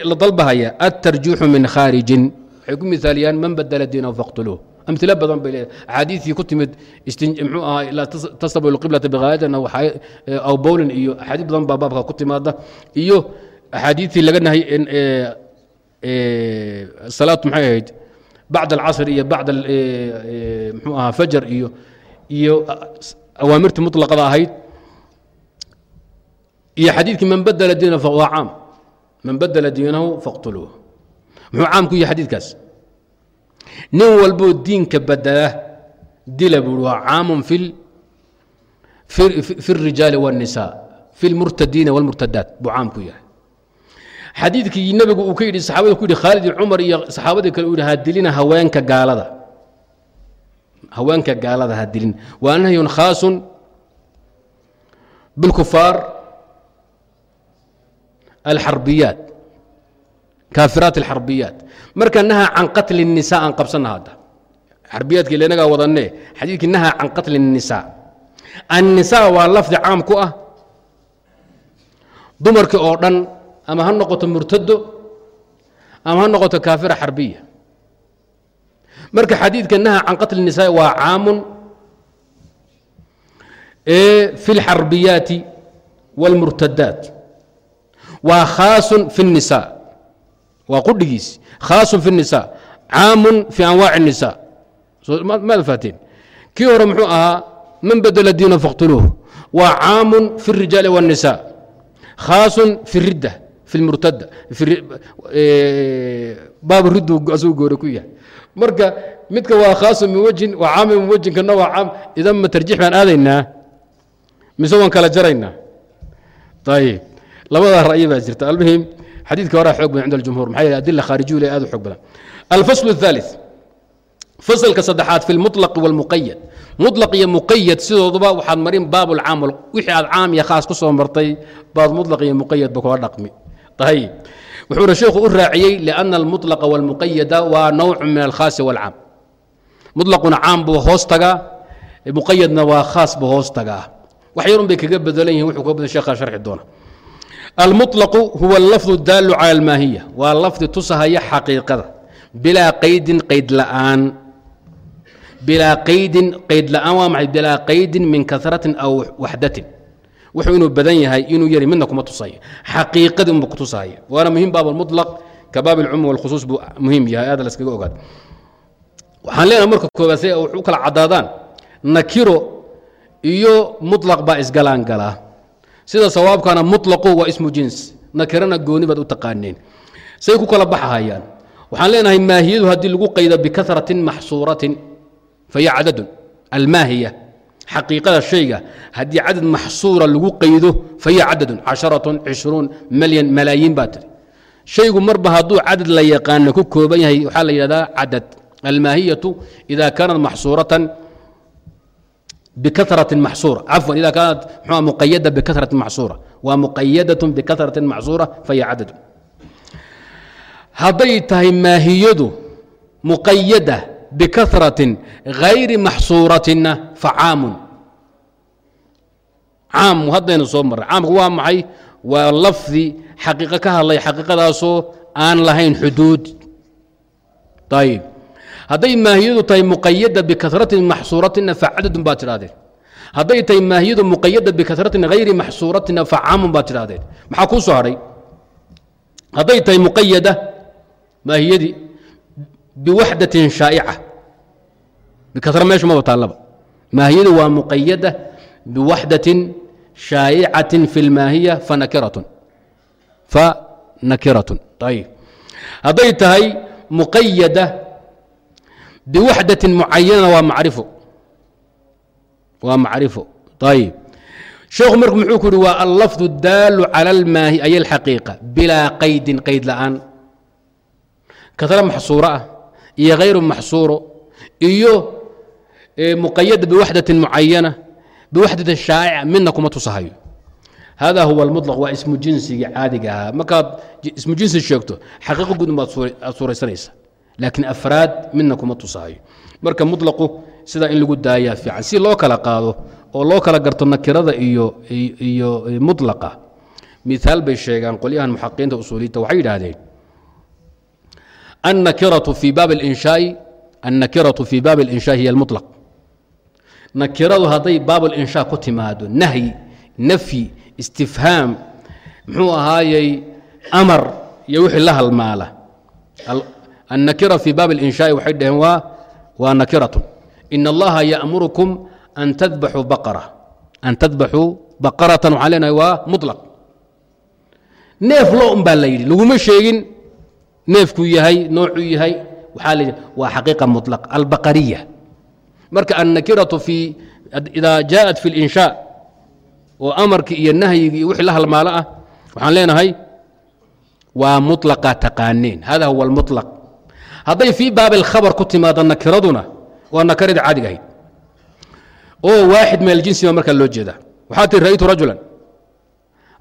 la dalbahaya aلtarjiixu min khaarijin waxay ku miaaliyaan man badla diinahu faqtuluuh amilo badan bay leedahay axaadiiii ku timid mxuu ahaa laa aw bowlin iyo axaadiis badan baa baabka ku timaada iyo axaadiitii laga nahay salaatu maxay ahayd bacd alcasr iyo bacd mxuu ahaa fajar iyo iyo awaamirtii muطlaqada ahayd iyo xadiidkii man badla diina waa caam man badla diinahu faqtuluuh muxuu caam ku yahay xadiidkaas nin walboo diinka badela dila buui waa caamun fi fi الrijaali والnisaa fi اlmurtadiina wاlmurtadaat buu caam ku yahay xadiidkii nebigu uu ka yidhi saxabada ku yidhi khaalid ibn cumar iyo saxaabadii kale uu yidhi hadilina haweenka gaalada haweenka gaalada hadilin waa nahyun khaasun biاlkufaar alxarbiyaat kaafiraat alxarbiyaat marka naha can qatli الnisa aan qabsana hadda xarbiyaadka ila inagaa wadanne xadiidkii naha can qatli الnisaa annisaa waa lafdi caam ku ah dumarkii oo dhan ama ha noqoto murtado ama ha noqoto kaafira xarbiya marka xadiidka naha can qatli الnisaa waa caamun fi اlxarbiyaati wاlmurtadaat waa khaasun fi الnisaa waa qudhigiis khaasun fi الnisaa caamun fi anwaaci الnisaa maad fahteen kii hore muxuu ahaa man badla diina faqtuluuh waa caamun fi الrijaali والnisaa khaasun fi الridda fi اlmurtada baab riddu asuu goore ku yahay marka midka waa khaasun min wejin waa caamun min wejin kana waa caam idan ma tarjiix baan aadaynaa mise waan kala jaraynaa ayib labadaa ra'yi baa jirta almuhim xadiidka horaa xoog badan cinda aljumhur maxaa yeele adila khaarijiyu le aad u xoog badan alfasl الثالث faslka saddexaad fi اlmuطlaq wاlmuqayad muطlaq iyo muqayad sidooduba waxaad marin baab اlcaam wixii aad caam iyo khaas ku soo martay baad muطlaq iyo muqayadba kula dhaqmi ayib wuxuuna sheekhu u raaciyey liأna almuطlaqa wاlmuqayada waa nawcu min alkhaasi wاlcaam muطlaquna caam buu hoos tagaa muqayadna waa khaas buu hoos tagaa wax yarun bay kaga bedelan yihin wuxuu kaga bedan sheekhaa sharxi doona almuطlaqu huwa اlafظu daalu calى اlmaahiya waa lafdi tusahaya xaqiiqada bilaa qaydin qayd la'aan bilaa qaydin qayd la'aan waa maxay bilaa qaydin min kasratin aw waxdatin wuxuu inuu badan yahay inuu yari midna kuma tusaya xaqiiqadii unba ku tusahaya waana muhim baab almuطlaq ka baab alcumum walkhusuus buu muhiim yahay aad la iskaga ogaada waxaan leenahay marka koobaad si wax u kala caddaadaan nakiro iyo muطlaq baa isgalaan galaa sida sawaabkana muطlaqu waa ismu jins nakirana gooni baad u taqaaneen. Say ku kala baxahayaan waxaan leenahay maahiyadu haddii lagu qaydo bikaratin maxsuuratin fahiya cadadun almaahiya xaqiiqada shayga haddii cadad maxsuura lagu qaydo fahiya cadadun casharatun cishruun malyan malaayiin baa tiri. Shaygu marba hadduu cadad la yaqaano ku kooban yahay waxaa la yidhahdaa cadad. Almaahiyatu ida kaanat maxsuuratan bikaratin maxsuura cafwan ida kaanat muqayada bikaratin maxsuura waa muqayadatun bikaratin maxsuura fahiya cadadun hadday tahay maahiyadu muqayada bikaratin hayri maxsuuratinna fa caamun caam haddaynu soo marray caamku waa maxay waa lafdi xaqiiqo ka hadlay xaqiiqadaasoo aan lahayn xuduud hadday maahiyadu tahay muqayada bikaratin maxsuuratinna fa cadadun baad tidhahdeen. Hadday tahay maahiyadu muqayada bikaratin hayri maxsuuratinna fa caamun baad tidhahdeen. Maxaa kuu soo hadhay hadday tahay muqayada maahiyadii biwaxdatin shaa'ica. Bikasra meeshu maba taallaba. Maahiyadu waa muqayada biwaxdatin shaa'icatin fi lmaahiya fanakiratun fanakiratun ayib hadday tahay muqayada biwaxdatin mucayanana waa macrifo waa macrifo ayib sheekhu marku muxuu ku yihi waa allafdu daalu cala almaahi ay alxaqiiqa bilaa qaydin qayd la'aan kasra maxsuuro ah iyo hayru maxsuuro iyo muqayada biwaxdatin mucayana biwaxdatin shaa'ica midna kuma tusahayo hada huwa almuطlaq waa ismu jinsigii caadiga ahaa markaad ismu jinsi sheegto xaqiiqo gudun baad aad suuraysanaysa laakiin afraad midna kuma tusahayo marka muطlaqu sidaa in lagu daayaa fiican si loo kala qaado oo loo kala garto nakirada iyo iyo muطlaqa miaal bay sheegaan qolyahan muxaqiinta usuuliyinta waxay yidhaahdeen النكرة في bاb الإنشاء النكرة في bاb الإنشاء هي المطلق nakiradu hadday baab الإنشاء ku timaado nahyi nafyi istifhaam muxuu ahaayey amar iyo wixii la halmaala النakira في bاb الإنشاء waxay dhaheen waa waa nakiraة إن اllaha yأmuركم an tadbaxuu baqara an tadbaxuu baqaratan waxaan leenahay waa muطlaq neef lo un baa la yidhi laguma sheegin neefkuu yahay noocuu yahay waxaa la yidhi waa xaqiiqa muطlaq albaqariya marka annakiratu fi idaa jaaءat fi اlinshaa oo amarkii iyo nahyigii iyo wixii la halmaalo ah waxaan leenahay waa muطlaqa taqaaneen hada huwa اlmuطlaq hadday fii baabi اlkhabar ku timaado nakiraduna waa nakarada caadiga ahayd oo waaxid min aljinsi baa markaa loo jeeda waxaa tihi ra'aytu rajulan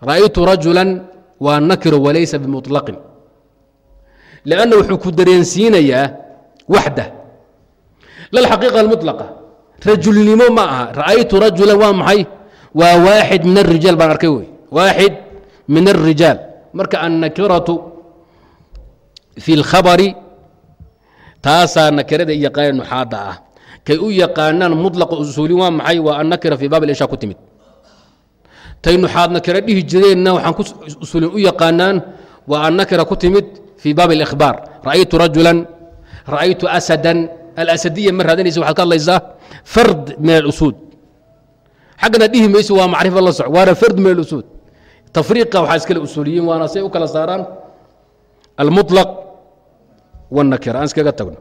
ra'aytu rajulan waa nakiro walaysa bimuطlaqin lanna wuxuu ku dareensiinayaa waxda lalxaqiiqa almuطlaqa rajulnimo ma aha ra'aytu rajulan waa maxay waa waaxid min الrijaal baan arkay wey waaxid min الrijaal marka annakiratu fi اlkhabari taasaa nakirada yaqaanee nuxaadda ah. Kay u yaqaanaan mulaqa usuulin waa maxay? Waa annakira fii baab isha ku timid. Tay nuxaad nakira dhihi jireenna waxaan ku usuulin u yaqaanaan waa annakira ku timid fii baab اlihbaar ra'aytu rajulan ra'aytu asadan. Alasadiya ma raadanaysa waxad ka hadlaysaa fard min alusuud xaggana dhihi mayso waa macrifo la soc waana fard min alusuud tafriiqa waxaa iskale usuuliyiin waana say u kala saaraan. Almulaq والنكرة أنس كذا تقول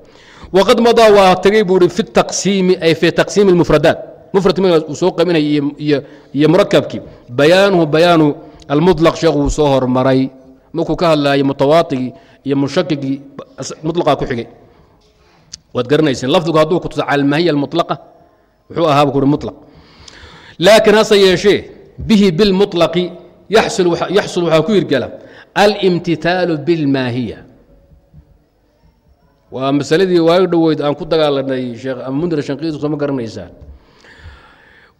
وقد مضى وتجي بوري في التقسيم أي في تقسيم المفردات مفرد من وسوق من هي مركب كي بيانه بيان المطلق شغو صهر مري مكو كهلا يا متواطي يا مشكك مطلقة كحجي وتقرنا يسين لفظك هذو كنت على الماهية المطلقة وحو أهاب كل مطلق لكن هذا يا شيء به بالمطلق يحصل يحصل وحكوير كلام الامتثال بالماهيه waa masaladii waagi dhoweyd aan ku dagaalanay sheekh mundir shanqiis soo ma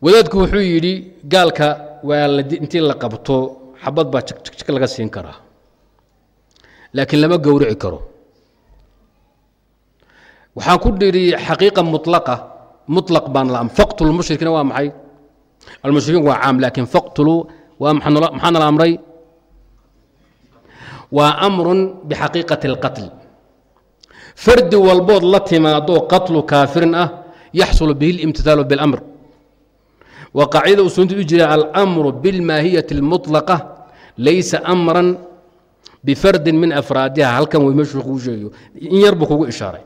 wadaadku wuxuu yidhi gaalka waa la intii la qabto xabad baa jik laga siin karaa. Laakiin lama gowrici karo. Waxaan ku dhidhi xaqiiqa mulaqa muطlaq baan la faqtulu mushrikina waa maxay? Almushrikiin waa caam laakiin faqtulu waa maxaa nala amray? Waa amrun bixaqiiqati اlqatl fardi walbood la timaadoo qatlu kaafirin ah yaxsulu bihi اlimtihaalu biاlamr waa qaacida usuunta u jira almru biاlmaahiyati اlmuطlaqa laysa amran bifardin min afraadiha halkan wey meeshuu kuu sheegayo in yar buu kugu ishaaray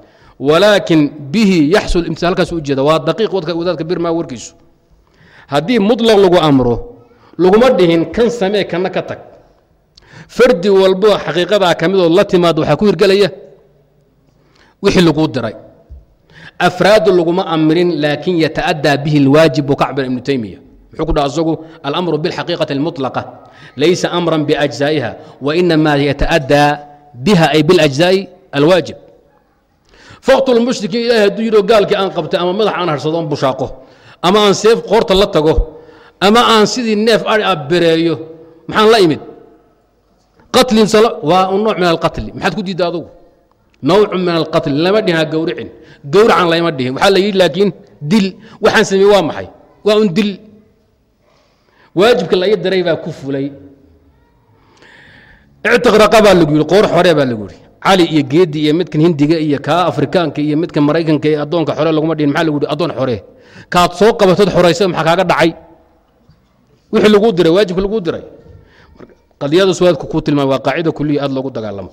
walaakin bihi yaxsul imtihal halkaas u jeeda waa daqiiq wadaadka birmaa warkiisu haddii muطlaq lagu amro laguma dhihin kan samee kana ka tag fardi walbo xaqiiqadaa ka midood la timaado waxaa ku hirgelaya wixii laguu diray afraadu laguma amrin laakin yata'adaa bihi اlwaajib buu ka cabira ibnu taymiya wuxuu ku dhaha asagu alamru biاlxaqiiqati اlmuطlaqa laysa amran biajzaa'iha wainamaa yata'adaa biha ay biاlajzaa'i alwaajib faqtul mushrikiin ilahi hadduu yidho gaalkii aan qabtay ama madax aan harsado on bushaaqo ama aan seef qoorta la tago ama aan sidii neef ari a bereeyo maxaan la imid qatlin waa un nooc min alqatli maxaad ku diidda adugu Nawcu min alqatl lama dhihin ha gowricin gowracan layma dhihin. Waxaa la yidhi laakiin dil waxaan sameeye waa maxay? Waa un dil. Waajibka la diray baa ku fulay. Ictiqraqa baa lagu yidhi qoor xore baa lagu yidhi. Cali iyo geedi iyo midkan hindiga iyo kaa afrikaanka iyo midkan maraykanka ee addoonka xore laguma dhihin. Maxaa lagu yidhi addoon xore. Kaad soo qabatood xoraysa maxaa kaaga dhacay? Wixii laguu diray waajibka laguu diray. Qadiyada suwaadku kuu tilmaamay waa qaacida kuliya aad loogu dagaalamo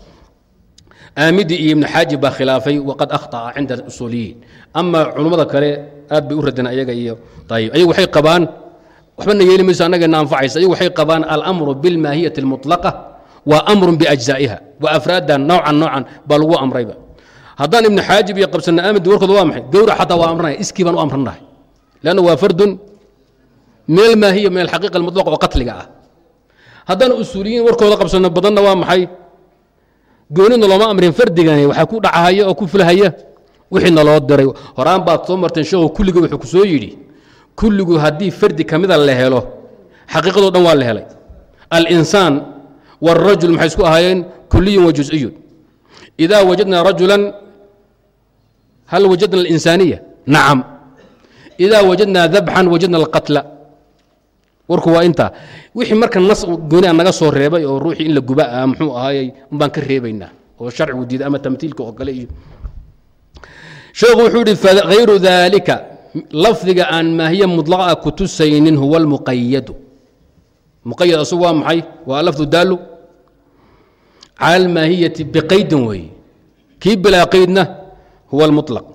aamidi iyo ibnu xaajib baa khilaafay waqad akhطa'a cinda usuuliyiin ama culummada kale aad bay u radeen ayaga iyo ayib ayagu waxay qabaan waxbana yeeli mayso annageena anfacaysa ayagu waxay qabaan alamru bilmaahiyati اlmuطlaqa waa amrun biajzaa'iha waa afraadan noocan noocan baa lagu amrayba haddaan ibnu xaajib iyo qabsanna aamidi warkooda waa maxay gowrac xataa waa amranaya iskii baan u amrannahay leanna waa fardun min almaahiya min alxaqiiqa almuطlaqa oo qatliga ah haddaan usuuliyiin warkooda qabsanno badanna waa maxay Goonina looma amrin fardigani waxaa ku dhacahaya oo ku fulhaya wixii naloo diray. Horaan baad soo marteen sheekhu kulligu wuxuu ku soo yidhi kulligu haddii fardi ka mida la helo xaqiiqadoo dhan waa la helay. Alinsaan wاlrajul maxay isku ahaayeen? Kuliyun wa jus'iyun idaa wajadna rajulan hal wajadna اlinsaaniya nacam idaa wajadna dabxan wajadna alqatla warku waa intaa wixii marka nas gooni naga soo reebay oo ruuxii in la guba ah muxuu ahaayey umbaan ka reebaynaa oo sharcigu diida ama tamtiilka oo kale iyo sheekhu wuxuu yihi hayru daalika lafdiga aan maahiye mudlaqa ku tusaynin huwa almuqayadu muqayad asagu waa maxay waa lafdu daalu cala almaahiyati biqaydin weeye kii bilaa qaydna huwa almuطlaq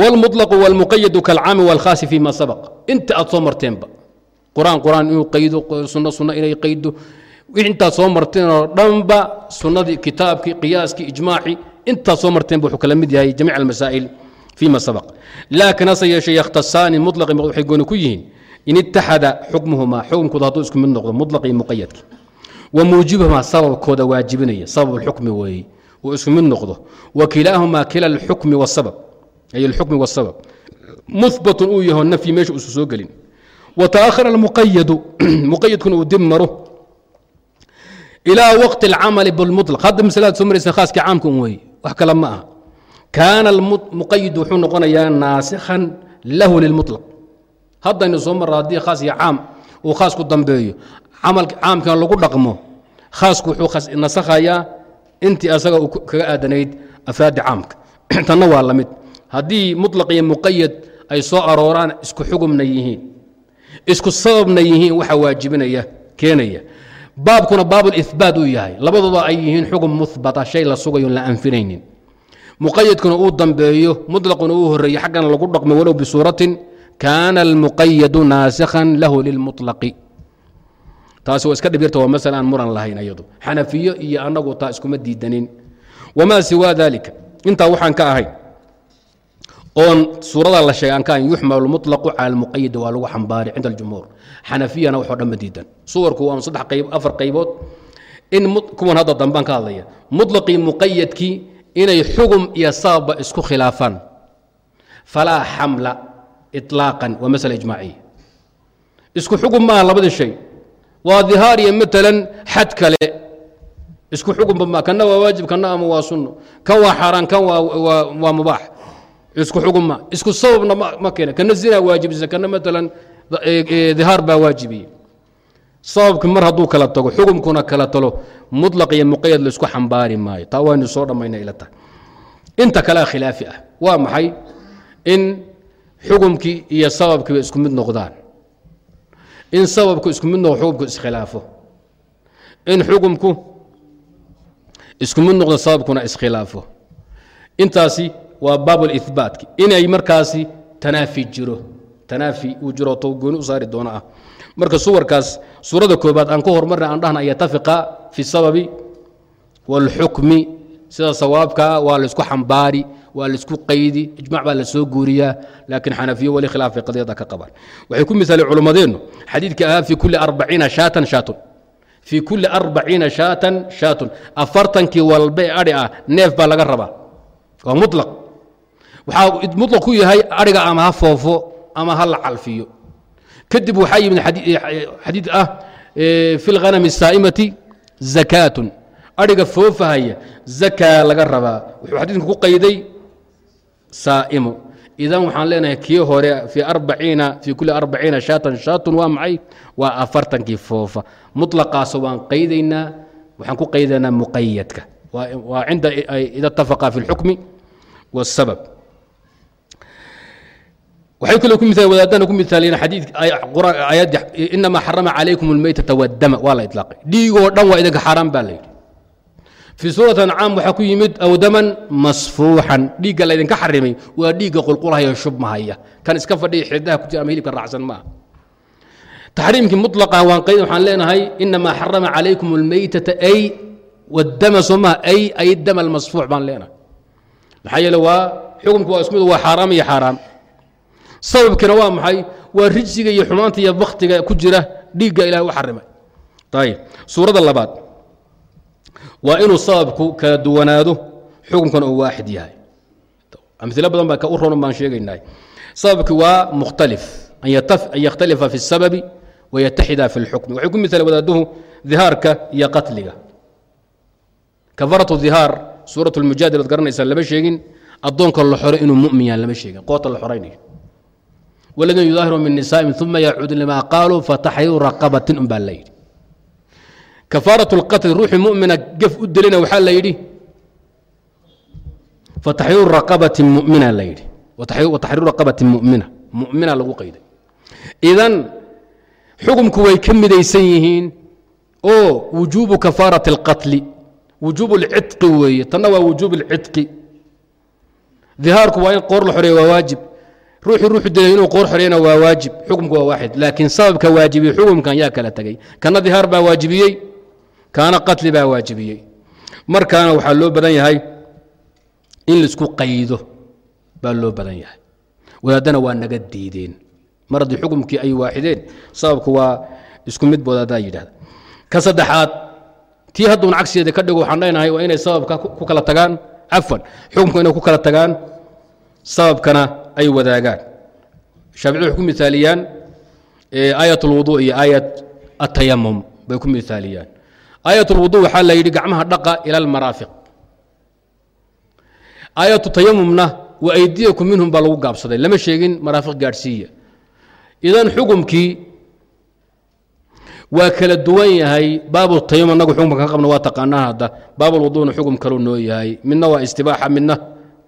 wاlmuطlaqu wاlmuqayadu kaalcaami wاlkhaasi fima sabaq inta aad soo marteenba qur'aan qur'aan inuu qaydo sunno sunno inay qaydo. Intaad soo marteenoo dhanba sunnadii kitaabkii qiyaaskii ijmaacii intaad soo marteenba wuxuu kala mid yahay jamiic almasaa'il fima sabaq. Laakiin hase yeeshee yakhtasaani mutlaqi waxay gooni ku yihiin in ittaxada xukmuhumaa xukumkooda hadduu isku mid noqdo mutlaqii muqayadkii wa muujibahumaa sababkooda waajibinaya sabab alxukmi weeye uu isku mid noqdo. Wa kilaahumaa kila alxukmi wasabab ay alxukmi wasabab muhbatun uu yaho nafyi meesha uusu soo gelin wa taahara almuqayadu muqayadkuna uu dib maro ilaa waqti اlcamali bilmuطlaq hadda masaladaad soo maraysa khaaskii caamka un weeye wax kale ma aha kaana muqayid wuxuu noqonayaa naasikhan lahu lilmuطlaq haddaynu soo marra haddii khaas iyo caam uu khaas ku dambeeyo caamkan lagu dhaqmo khaasku wuxuu nasakhayaa intii asaga uu kaga aadanayd afraadi caamka tanna waa la mid haddii muطlaq iyo muqayad ay soo arooraan isku xugumna yihiin isku sababna yihiin waxa waajibinaya keenaya. Baabkuna baabulihbaat uu yahay. Labadooda ay yihiin xugum muhbata shay la sugayo la anfinaynin. Muqayadkuna uu dambeeyo muطlaquna uu horeeyo xaggana lagu dhaqmo walow bisuuratin kaana almuqayadu naasikhan lahu lilmuطlaqi taasi waa iska dhibyarta waa masala aan muran lahayn ayadu. Xanafiyo iyo annagu taa iskuma diidanin. Wamaa siwaa dalika intaa waxaan ka ahay oon suurada la sheegay ankaan yuxmal mulaqu cala almuqayadi waa lagu xambaari cinda aljumhuur. Xanafiyana waxoo dhan diidan. Suwarku waa saddex qayb afar qaybood. In kuwan hadda dambaan ka hadlaya. Mutlaqii muqayadkii inay xugum iyo sababba isku khilaafaan. Falaa xamla iطlaaqan waa masala ijmaaciya isku xugum maaha labadii shay. Waa dihaar iyo xad kale. Isku xugumba ma kana waa waajib kana ama waa sunno. Kan waa xaaraan kan waa mubaax isku xugun ma isku sababna ma keena. Kana zinaa waajibisa kana maalan dihaar baa waajibiye sababki mar hadduu kala tago xukumkuna kala talo muطlaq iyo muqayad la isku xambaari maayo. Taa waynu soo dhammayna ila tahay inta kalea khilaafi ah. Waa maxay? In xukumkii iyo sababkiiba isku mid noqdaan. In sababku isku mid noqdo xukumku iskhilaafo in xukumku isku mid noqdo sababkuna iskhilaafo intaasi waa baabulihbaatki inay markaasi tanaafi jiro. Tanaafi uu jiro to gooni u saari doono ah. Marka suwarkaas suurada koobaad aan ka hormarna aan dhahna yatafiqa fi sababi wاlxukmi sida sawaabkaa waa la isku xambaari waa la isku qaydi ijmac baa la soo guuriyaa laakiin xanafiyo weli khilaafay qadiyada ka qabaan waxay ku misaalay culummadeennu xadiidka ahaa fi kuli arbaciina shaatan shaatun. Fii kuli arbaciina shaatan shaatun. Afartankii walbe adhi ah neef baa laga rabaa. Waa mulaq waxaa mulaq ku yahay adhiga ama ha foofo ama ha la calfiyo kadib waxaa yimid xadiid ah fi lghanami الsaa'imati zakaatun adhiga foofahaya zakaa laga rabaa wuxuu xadiidku ku qayday saa'imo idan waxaan leenahay kii hore fii arbaciina fii kuli arbaciina shaatan shaatun waa maxay waa afartankii foofa muطlaqaasa waan qaydaynaa waxaan ku qaydaynaa muqayadka waa cinda ida اtafaqa fi اlxukmi wالsabab waxay kaloo ku miaal wadaadana ku miaaliyeen xadiid aayadda inamaa xarama calaykum اlmaytata waddama waa la ilaaqay dhiigoo dhan waa idinka xaaraan baa la yidhi fii suurati ancaam waxaa ku yimid awdaman masfuuxan dhiigga laydinka xarimay waa dhiigga qulqulhaya shubmahaya kan iska fadhiya xidaha ku jira ama hilibka raacsan maaha taxriimkii muطlaqa waan qayd waxaan leenahay inamaa xarama calaykum اlmaytata ay waddama soo maha ay ay dama almasfuux baan leenahay maxaa yeele waa xukumku waa ismid waa xaaraam iyo xaaraam sababkina waa maxay waa rijsiga iyo xumaanta iyo baktiga ku jira dhiigga ilahay u xarimay ayib suuradda labaad waa inuu sababku kala duwanaado xukunkana uu waaxid yahay amilo badan baa u ronan baan sheegaynaa sababki waa mukhtalif an yakhtalifa fi الsababi wayataxida fi اlxukmi waxay ku miaala wadaaduhu dihaarka iyo qatliga kafaratu dihaar suurat اlmujaadil ad garanaysaan lama sheegin addoonka la xoro inuu mumin yahan lama sheegin qoota la xoraynayo wladina yudaahiru min nisaaءin uma yacuudu lima qaaluu fataxriiru raqabatin un baa la yidhi kafaaraة اlqatl ruuxii mumina gef u delina waxaa la yidhi fataxriiru raqabatin mumina la yidhi wataxriiru raqabatin mumina mumina lagu qayday idan xukumku way ka midaysan yihiin oo wujuubu kafaarati اlqatli wujuub اlcidqi weeye tanna waa wujuub اlcidqi dihaarku waa in qoor la xoreeya waa waajib ruuxii ruuxu dilay inuu qoor xoreeyana waa waajib xukumku waa waaxid laakiin sababka waajibiyey xukumkan yaa kala tegey kana dihaar baa waajibiyey kaana qatli baa waajibiyey. Markaana waxaa loo badan yahay in la isku qaydo baa loo badan yahay. Wadaadana waa naga diideen. Mar haddii xukumkii ay waaxideen sababku waa isku mid wadaaddaa yidhahda ka saddexaad tii hadduun cagsigeeda ka dhigo waxaan leenahay waa inay sababka ku kala tagaan. Cafwan xukumku inay ku kala tagaan. Sababkana ay wadaagaan. Shaaficiyadu waxay ku mithaaliyaan aayat اlwudu iyo aayat atayamum bay ku mithaaliyaan aayat اlwudu waxaa la yidhi gacmaha dhaqa ila almaraafiq. Aayatu tayamumna wa aydiyakum minhum baa lagu gaabsaday. Lama sheegin maraafiq gaadhsiiya. Idan xukumkii waa kala duwan yahay baabu tayamum anagu xukumka ka qabna waa taqaanaa hadda. Baabulwuduuna xukum kaluu noo yahay midna waa istibaaxa midna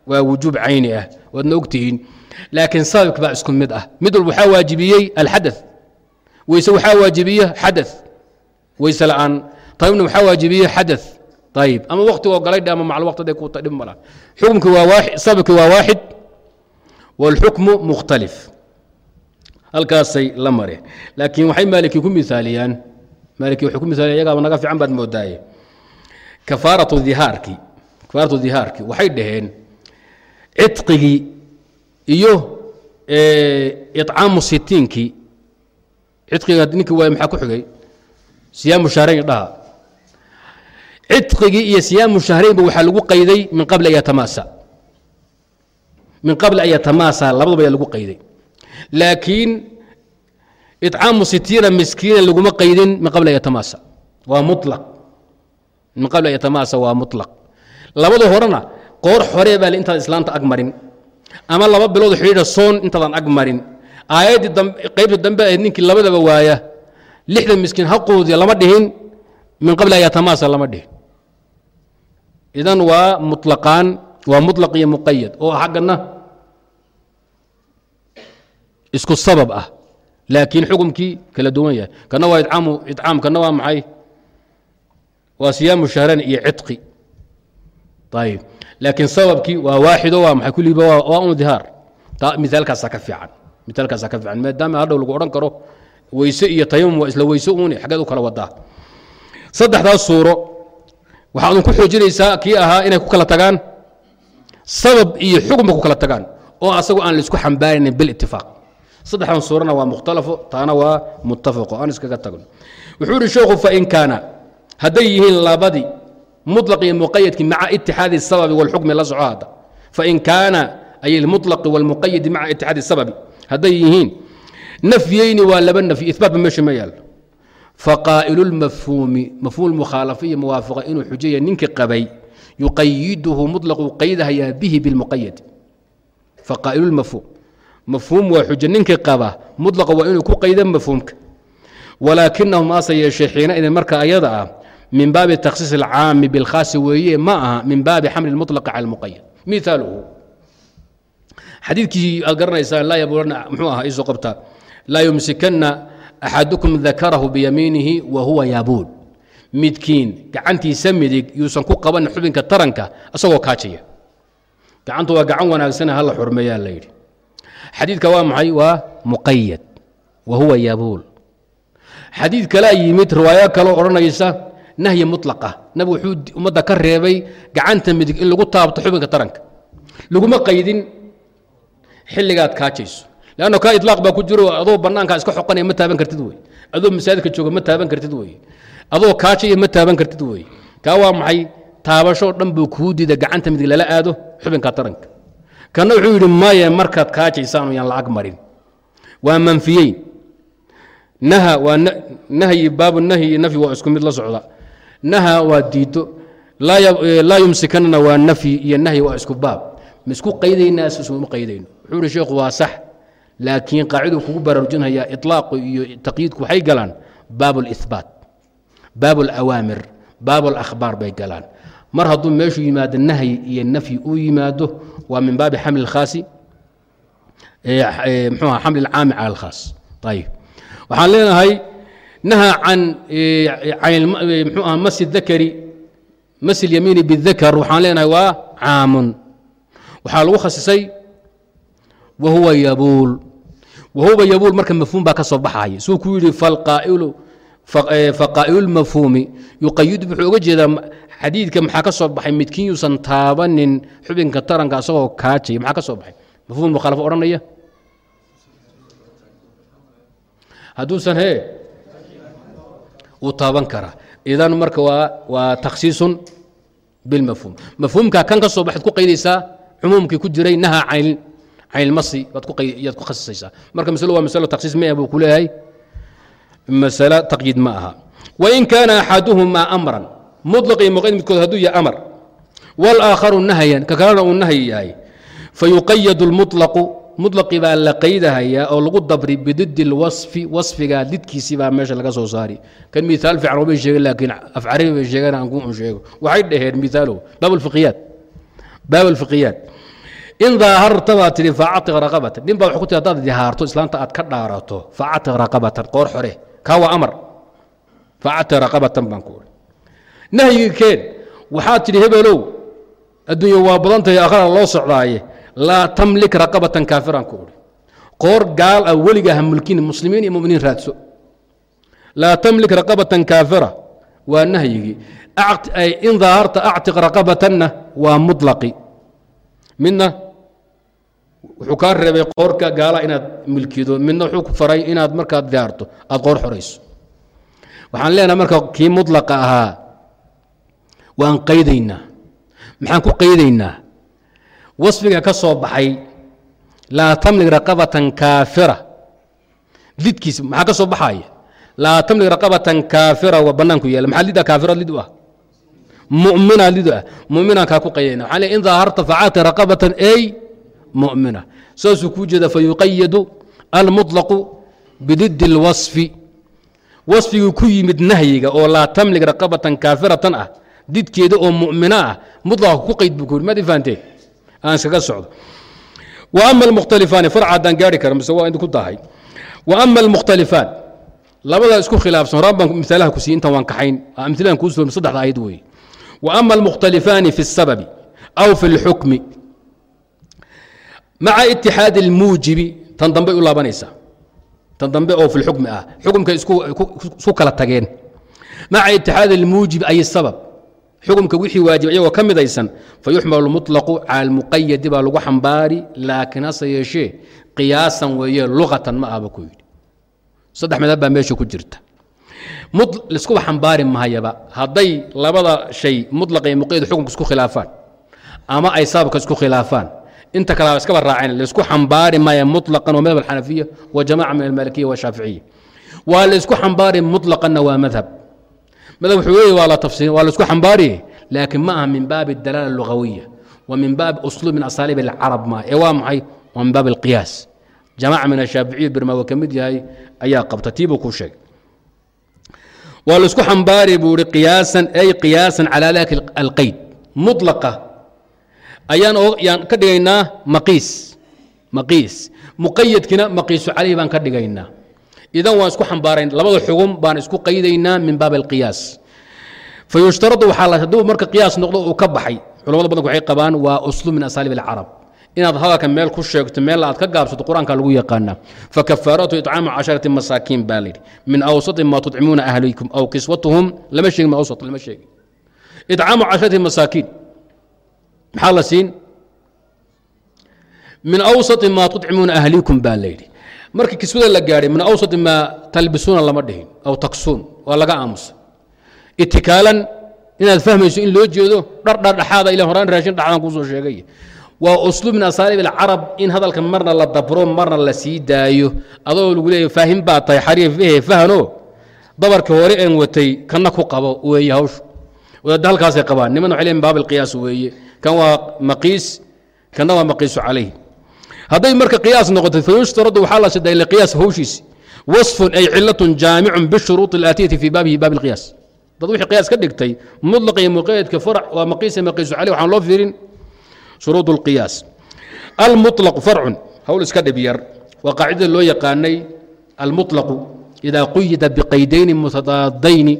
waa wujuub cayni ah. Waadna ogtihiin laakiin sababka baa isku mid ah. Mid walba waxaa waajibiyey alxada weyse waxaa waajibiye xada weyse la'aan. Taybna waxaa waajibiye xada ayb ama waktigoo galaydh ama macal waqtiday ku ta dhib mala xukumki waa sababki waa waaxid. Wاlxukmu mukhtalif. Halkaasay la mareen laakiin waxay maaliki ku miaaliyaan maaliki waxay ku miaaliyan yagaaba naga fiican baad moodaaye kafaaratu dihaarki. Kafaaratu dihaarki. Waxay dhaheen cidqigii iyo icaamu sitiinkii cidqiga ninkii waay maxaa ku xigay? Siyaamu shahrayn dhaha. Cidqigii iyo siyaamu shahraynba waxaa lagu qayday min qabli an yatamaasa min qabli an yatamaasa labadaba ayaa lagu qayday. Laakiin icaamu sitiina miskiina laguma qaydin min qabli an yatamaasa waa mulaq min qabli an yatamaasa waa mulaq labada horena qoor xoree baa intaad islaanta ag marin ama laba bilood xidhiidha soon intaadan ag marin. Aayaddii qaybta dambe ahayd ninkii labadaba waaya lixdan miskiin haqoodii lama dhihin min qabli an yatamaasa lama dhihin. Idan waa mulaqaan waa mulaq iyo muqayad oo xaggana isku sabab ah. Laakiin xukumkii kala duwan yahay. Kana waa icaamu icaam kana waa maxay? Waa siyaamu shahran iyo cidqi. Ayib laakiin sababkii waa waaxido waa maxay kulliiba waa un dihaar taa miaalkaasaa ka fiican miaalkaasaa ka fiican maadaama hadhow lagu odhan karo weyse iyo tayamum waa isla weyse uuni xaggeed u kala wadaa saddexdaas suuro waxaad un ku xoojinaysaa kii ahaa inay ku kala tagaan sabab iyo xukunba ku kala tagaan oo asagu aan la isku xambaaraynin bilitifaaq saddexdan suurana waa mukhtalafo taana waa muttafaqo aan iskaga tagno wuxuu ihi sheekhu fain kaana hadday yihiin labadii muطlaq iyo muqayadki maca itixaadi الsababi wاlxukmi la soco hadda fain kaana ay اlmuطlaqi wاlmuqayadi maca itixaadi الsababi hadday yihiin nafyeyni waa laba nafyi ibaatba meesha ma yaalo faqaa'ilu اlmafhuumi mafhuum mukhaalafa iyo muwaafaqa inuu xujaya ninkii qabay yuqayiduhu muطlaqu qaydahayaa bihi biاlmuqayad faqaa'ilu اlmafhuum mafhuum waa xujo ninkii qaba muطlaqa waa inuu ku qayda mafhuumka walaakinahum aase yeeshee xiina idin marka ayada ah min baabi takhsiis اlcaami bilkhaasi weeye ma aha min baabi xamli اlmuطlaqi cala اlmuqayad miaaluhu xadiidkii aad garanaysaan laa yabuulanna muxuu ahaa iisoo qabtaa laa yumsikanna axadukum dakarahu biyamiinihi wa huwa yabuul midkiin gacantiisa midig yuusan ku qaban xubinka taranka isagoo kaajaya gacantu waa gacan wanaagsane hala xurmeeyaa la yidhi xadiidka waa maxay waa muqayad wa huwa yabuul xadiid kalea yimid riwaayo kaloo odhanaysa nahyi muطlaqa nabigu wuxuu ummadda ka reebay gacanta midig in lagu taabto xubinka taranka. Laguma qaydin xilligaad kaajayso. Leanno kaa ilaaq baa ku jiro adoo bannaankaa iska xoqanaya ma taaban kartid wey. Adoo masaajidka jooga ma taaban kartid wey. Adoo kaajaya ma taaban kartid wey. Kaa waa maxay? Taabashoo dhan buu kuu diida gacanta midig lala aado xubinka taranka. Kana wuxuu yidhi maye markaad kaajaysaan yaan lacag marin. Waa manfiyeyn nahyi baabu nahyi nafyi waa isku mid la socda naha waa diido laa yumsikanna waa nafyi iyo nahyi waa isku baab ma isku qaydaynaa isuma qaydayno wuxuu ihi sheekhu waa sax laakiin qaaciduu kugu baraarujinhayaa iطlaaqu iyo taqyiidku waxay galaan baab اlihbaat baab اlawaamir baab اlakhbaar bay galaan mar hadduu meeshu yimaado nahyi iyo nafyi uu yimaado waa min baabi xamli اlkhaasi mxuu aha xamli اlcaami cala alkhaas ayib waxaan leenahay naha can mxuu aha masi dakari masi اlyamiini bاdakar waxaan leenahay waa caamun waxaa lagu khasisay wahuwa yabuul wahuwa yabuul marka mafhuum baa ka soo baxaya suu ku yidhi faqaa'ilu lmafhuumi yuqayidu wuxuu oga jeedaa xadiidka maxaa ka soo baxay midkiin taabanin xubinka taranka asagoo kaajaya maxaa ka soo baxay mafhum mukhaalafo odhanaya hadduusan hee uu taaban karaa idan marka waa waa takhsiisun bilmafhuum mafhuumkaa kan ka soo baxaad ku qaydaysaa cumuumkii ku jiray naha cayn caynmasi baad kuyaad ku khasisaysaa marka masalo waa masalo takhsiis ma ah buu ku leeyahay masalo taqyiid ma aha wain kaana axaduhumaa amran muطlaq iyo muqayd midkood hadduu yahay amar wاlaakharu nahyan ka kalena uu nahyi yahay fayuqayadu اlmuطlaqu muطlaqii baa la qaydahayaa oo lagu dabri bididi اlwaصfi wasfigaa didkiisii baa meesha laga soo saari kan miaal fiican obay sheegen laakiin af carabi bay sheegeen aan ku un sheego waxay dhaheen miaalow baab اlfiqiyaat baab اlfiqiyaat in daaharta baa tihi faacatiq raqabatan nin baa wa ku tii hadaad dihaarto islaanta aad ka dhaarato faacatiq raqabatan qoor xore kaa waa amar faacatiq raqabatan baan ku uri nahyiga keen waxaad tidhi hebelow adduunya waa badan tahay akhra loo socdaaye laa tamlik raqabatan kaafiraan ku uri qoor gaal ah weligaa ha mulkin muslimiin iyo muminiin raadso. Laa tamlik raqabatan kaafira waa nahyigii. In daaharta actiq raqabatanna waa muطlaqi midna wuxuu kaa reebay qoorka gaala inaad milkido midna wuxuu ku faray inaad markaad diyaarto aad qoor xorayso. Waxaan leenahay marka kii mudlaqa ahaa waan qaydaynaa. Maxaan ku qaydaynaa wasfiga ka soo baxay laa tamlik raqabatan kaafira lidkiis maxaa ka soo baxaya laa tamlik raqabatan kaafira waa bannaanku yaala maxaa lida kaafira lid u ah mumina lid ah muminaan kaa ku qaydayna waxaan leey in daaharta facaati raqabatan ay mumina saasuu kuu jeeda fayuqayadu almuطlaqu bididi اlwaصfi wasfigii ku yimid nahyiga oo laa tamlik raqabatan kaafiratan ah didkeeda oo mumina ah muطlaqa ku qayd buu ku yiri maad fahanteen aan iskaga socdo wa ama almukhtalifaani farca haddaan gaari kara mise waa idinku tahay wa ama almukhtalifaan labadaa isku khilaafsan horaan baan miaalaha ku siiy intan waan kaxayn amiladan kuu soo saddexda ayad weeye wa ama almukhtalifaani fi الsababi aw fi اlxukmi maca itixaadi اlmuujibi tan dambey u laabanaysaa tan dambe oo fi lxukmi ah xukumkay isku kala tageen maca itixaadi اlmuujib ay sabab xukumka wixii waajib iyagoo ka midaysan fayuxmal mulaqu cala baa lagu xambaari laakiin hase yeeshee qiyaasan weeye luqatan ma ahba ku yidhi. Saddex madab baa meesha ku jirta. Liskuba xambaari mahayaba. Hadday labada shay mulaq iyo muqayad xukunka isku khilaafaan ama ay sababka isku khilaafaan inta kale iskaba raaceen laysku xambaari maya mulaqan waa madhab alxanafiya wa jamaca min almalikiya washaaficiya waa laysku xambaari mulaqanna waa madhab madhab wuxuu leeyahy waa la tafsiir waa laisku xambaariye laakiin ma aha min baabi اdalaala اlugawiya wa min baabi usluub min asaaliib اlcarab ma ee waa maxay waa min baabi اlqiyaas jamaca min ashaaficiya birmaawe ka mid yahay ayaa qabta tii buu kuu sheegay waa laisku xambaari buu ihi qiyaasan ay qiyaasan calaa daka alqayd muطlaqa ayaan yaan ka dhigaynaa maqiis maqiis muqayadkina maqiisu calayh baan ka dhigaynaa idan waan isku xambaarayn labada xugum baan isku qaydaynaa min baab alqiyaas. Fa yushtaradu waxaa la hadduu marka qiyaas noqdo uu ka baxay culamada badanku waxay qabaan waa uslub min asaaliib alcarab. Inaad hadalka meel ku sheegto meel aad ka gaabsato qur'aanka lagu yaqaanaa fakafaaratu icaamu casharati masaakiin baa layidhi min awsati ma tudcimuuna ahlikum aw kiswatuhum. Lama sheegin ma awsat lama sheegin. Icaamu casharati masaakiin. Maxaa la siin? Min awsati maa tudcimuuna ahlikum baa layidhi markii kiswada la gaadhay min awsati maa talbisuuna lama dhihin aw taksuun waa laga aamusa itikaalan inaad fahmayso in loo jeedo dhar dhardhaxaada ila horaan raashin dhaxdaan kuusoo sheegay. Waa usluub min asaaliib alcarab in hadalka marna la dabro marna la sii daayo. Adoo lagu leeya faahim baa tahay xariif ehe fahano dabarkii hore een watay kana ku qabo weeye hawshu. Wadaadda halkaasay qabaan niman waxay leeyihiin baab alqiyaas weeye. Kan waa maqiis kana waa maqiisu calayh hadday marka qiyaas noqotay fayushtaradu waxaa la shiday liqiyaas hawshiisi wasfun ay cilatun jaamicun bishuruuط alaatiyati fii baabihi baab alqiyaas dad wixii qiyaas ka dhigtay muطlaq iyo muqayadka farac waa maqiisa maqiisu caleyh waxaan loo fiirin shuruud اlqiyaas almuطlaq farcun hawl iska dhib yar waa qaacidada loo yaqaanay almuطlaqu idaa quyida biqaydayni mutadaadayni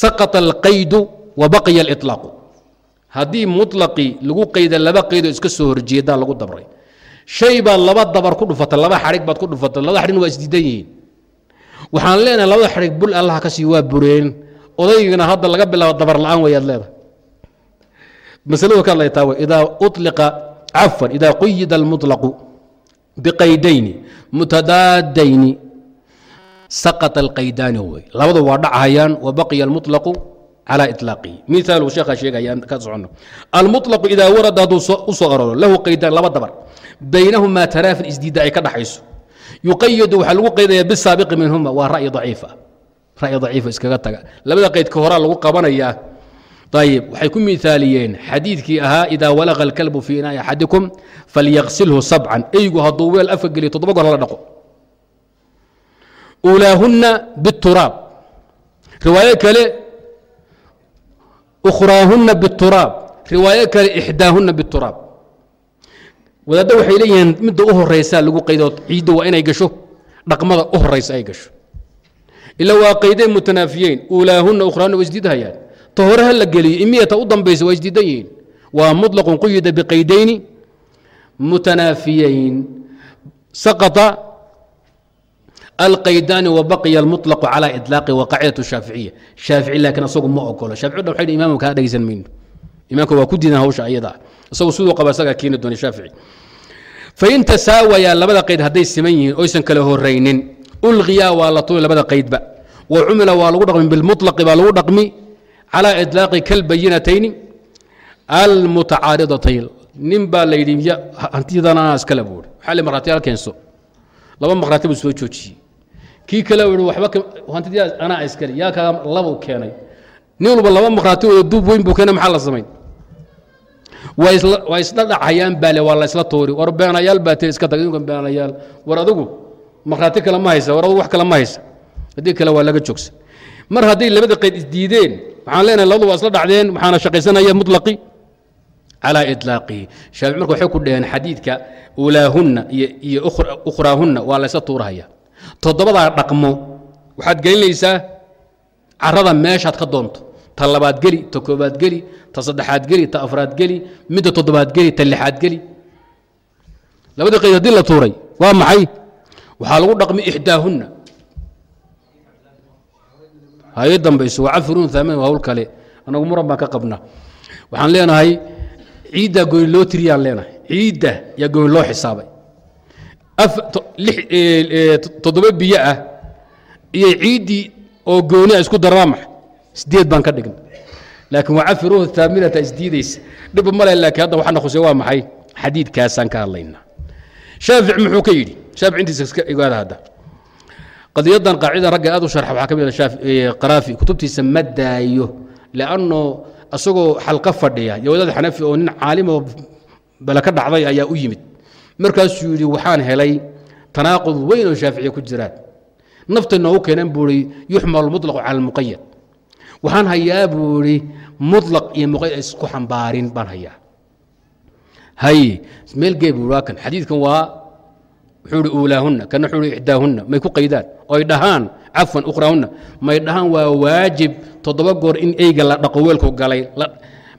saqطa alqaydu wa baqiya اliطlaaqu haddii muطlaqii lagu qayda laba qaydoo iska soo horjeedaa lagu dabray shay baad laba dabar ku dhufata laba xadhig baad ku dhufata labada xadhigna waa isdiidan yihiin waxaan leenahay labada xadhig bul allaha ka sii waa bureen odaygana hadda laga bilaabo dabar la-aan wayaad leedahay masaladu ka hadlaytaa w idaa uطliqa cafwan idaa quyida almuطlaqu biqaydayni mutadaadayni saqطa alqaydaani wey labadu waa dhachayaan wa baqiya almuطlaqu l miaalu sheeka sheegayaan ka soconno almuطlaqu idaa warada hadduu u arooro lahu qaydaan laba dabar baynahumaa taraafin isdiidda ay ka dhaxayso yuqayadu waxaa lagu qaydaya bisaabiqi minhuma waa ra'yi aciifa ra'yi daciifa iskaga taga labada qaydka horaa lagu qabanayaa ayib waxay ku miaaliyeen xadiidkii ahaa idaa walaqa alkalbu fii inaai axadikum falyaqsilhu sabcan eygu hadduu weel afka geliyo toddoba goor la dhaqo ulaahunna bituraab riwaayo kale ukhraahunna bituraab riwaayo kale ixdaahunna bituraab wadaadda waxay leeyihiin midda u horeysaa lagu qaydo ciidda waa inay gasho dhaqmada u horeysa ay gasho ila waa qaydeen mutanaafiyeyn ulaahunna ukhraahunna waa isdiidhayaan ta hore ha la geliyo imiyata u dambaysa waa isdiidan yihiin waa muطlaqun quyida biqaydayni mutanaafiyeyn saqطa alqaydaani wabaqiya almuطlaqu calى iطlaaqi wa qaacidaة shaaficiya shaafici laakiin asagu ma ogolo shaafici dhan waxay imaamka kaa dhegeysan mayno imaamka waa ku diidan hawsha ayada isagu siduu qaba isagaa keeni doona shaafici fain tasaawayaa labada qayd hadday siman yihiin oysan kala horaynin ulqiyaa waa la tuuri labada qaydba wa cumila waa lagu dhaqmi bilmuطlaqi baa lagu dhaqmi calى iطlaaqi kalbayinatayni almutacaaridatayni nin baa la yidhi hantidan anaa iskale buuri waxaa le markhaatiyaal keenso laba markhaati buu soo joojiyey kii kale uu waba hantidii anaa iskale yaa kaa labuu keenay nin walba laba markhaati oo duub weyn buu keenay maxaa la samayn waa isla waa isla dhacayaan baale waa la isla tuuri war beenayaal baa tiri iska tag idinkan beenayaal war adigu markhaati kale ma haysa war adigu wax kale ma haysa haddii kale waa laga joogsan mar hadday labada qayd isdiideen waxaan leenahay labadu waa isla dhacdeen waxaana shaqaysanaya muطlaqi calى iطlaaqihi shaafici marka waxay ku dhaheen xadiidka ulaahunna iyo ukhraahunna waa laysa tuurahaya toddobadaa dhaqmo. Waxaad gelinaysaa carada meeshaad ka doonto. Ta labaad geli ta koobaad geli ta saddexaad geli ta afraad geli midda toddobaad geli ta lixaad geli. Labadii qayd haddii la tuuray waa maxay? Waxaa lagu dhaqmi ixdaahunna. Hay dambayso waa cafiruun aamin waa hawl kale. Anagu muran baan ka qabna waxaan leenahay ciiddaa gooni loo tiriyaan leenahay. Ciidda yaa gooni loo xisaabay toddoba biyo ah iyo ciiddii oo gooni a isku daraa max. Sideed baan ka dhigna laakiin waa cafiruhu aaminata isdiidaysa dhib male laakiin hadda waxaa naqusay waa maxay? Xadiidkaasaan ka hadlaynaa. Shaafic muxuu ka yidhi shaafic intiisa iska ogaada hadda. Qadiyadan qaacidan ragga aad u sharxa waxaa ka mid a qaraafi kutubtiisa ma daayo lanno isagoo xalqa fadhiya. Iyo wadaad xanafi oo nin caalimoo bale ka dhacday ayaa u yimid markaasuu yidhi waxaan helay tanaaqud weyn oo shaaficiya ku jiraan naftay noogu keenan buu ihi yuxmalu muطlaqu cala almuqayad waxaan hayaa buu ihi muطlaq iyo muqayad isku xambaarin baan hayaa. Hay meel gee buu waa kan. Xadiidkan waa wuxuu ihi uulaahunna. Kana wuxuu ihi ixdaahunna. May ku qaydaan. Oy dhahaan cafwan ukhraahunna may dhahaan waa waajib. Toddoba goor in eyga la dhaqo weelku galay.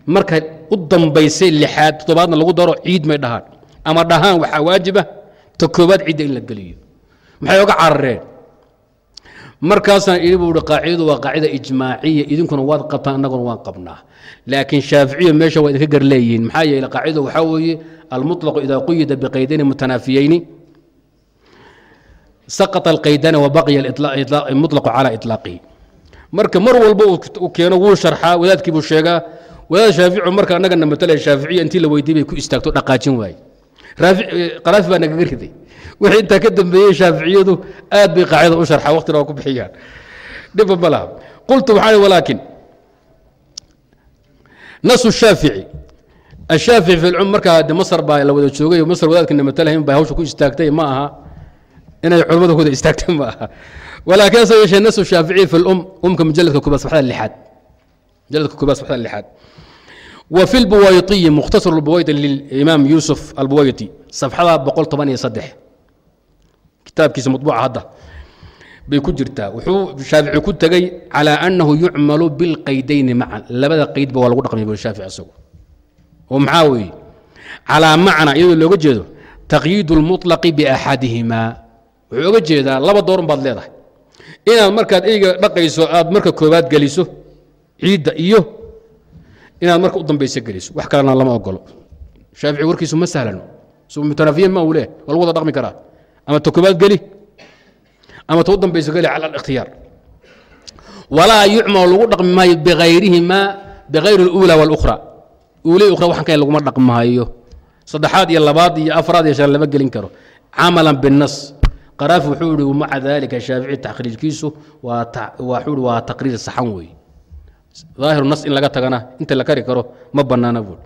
Marka u dambaysay lixaad toddobaadna lagu daro ciid may dhahaan ama dhahaan waxaa waajiba ta koobaad ciidda in la geliyo maxay oga carareen markaasaan idhi buu ihi qaacidadu waa qaacida ijmaaciya idinkuna waad qabtaan annaguna waan qabnaa laakiin shaaficiya meesha waa idinka gar leeyihiin maxaa yeele qaacidadu waxaa weeye almuطlaqu idaa quyida biqaydayni mutanaafiyeyni saqطa alqaydani wabaqiya muطlaqu calى iطlaaqihi marka mar walba uu keeno wuu sharxaa wadaadkii buu sheegaa wadaad shaafici marka annagana matalaya shaaficiya intii la weydiy bay ku istaagto dhaqaajin waaye qaraafi baa nagaga riday wixii intaa ka dambeeyey shaaficiyadu aad bay qaacida u sharxaa waqtina waa ku bixiyaan. Dhiba ma laha. Qultu waxaa walaakin nasu shaafici. Ashaafici fi lcum markaa de masr baa la wada joogay masr wadaadkana matalahayn baa hawsha ku istaagtay ma aha. Inay culamada kuda istaagtay ma aha. Walaakin ase yeeshee nasu shaaficiy fi lum umka mujaladka koobaad saxda lixaad mujaladka koobaad saxda lixaad وفي البويطي مختصر البويطي للإمام يوسف البويطي صفحة بقول طبعا يصدح كتاب كيس مطبوع هذا بيكون جرتا وحو الشافعي كنت جاي على أنه يعمل بالقيدين معا لبدا قيد بوال رقم يقول الشافعي أسوه ومعاوي على معنى إذا لو جدو تقييد المطلق بأحدهما وحو جيدا لبا دور بعد ليدا إن المركز إيجا رقيسو آد مركز كوبات جليسو عيد إيوه inaad marka u dambaysa geliso. Wax kalena lama ogolo shaafici warkiisu ma sahlano mutanafiyan ma leh waa lagu wada dhaqmi karaa. Ama ta koobaad geli. Ama ta u dambaysa geli cala alikhtiyaar walaa yucmalu lagu dhaqmi maayo bigayrihima bigayri اluula wاlukhra uule ukhra waxan kale laguma dhaqmahayo saddexaad iyo labaad iyo afraad iyo shan lama gelin karo. Camalan binas qaraafi wuxuu ihi maca dalika shaafici takhriijkiisu waa waa taqriir saxan weeye ظاهر النص إن لقى تغنى أنت اللي كاري كرو ما بنانا بول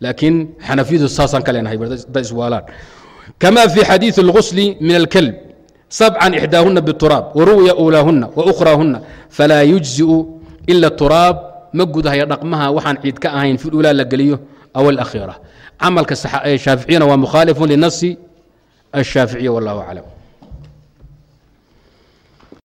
لكن حنفيذ الساسان كلين هاي ده سوالات كما في حديث الغسل من الكلب سبعا إحداهن بالتراب وروي أولاهن وأخراهن فلا يجزئ إلا التراب مجد هي رقمها وحن عيد كأهين في الأولى لقليه أو الأخيرة عمل كالشافعيين ومخالف للنص الشافعي والله أعلم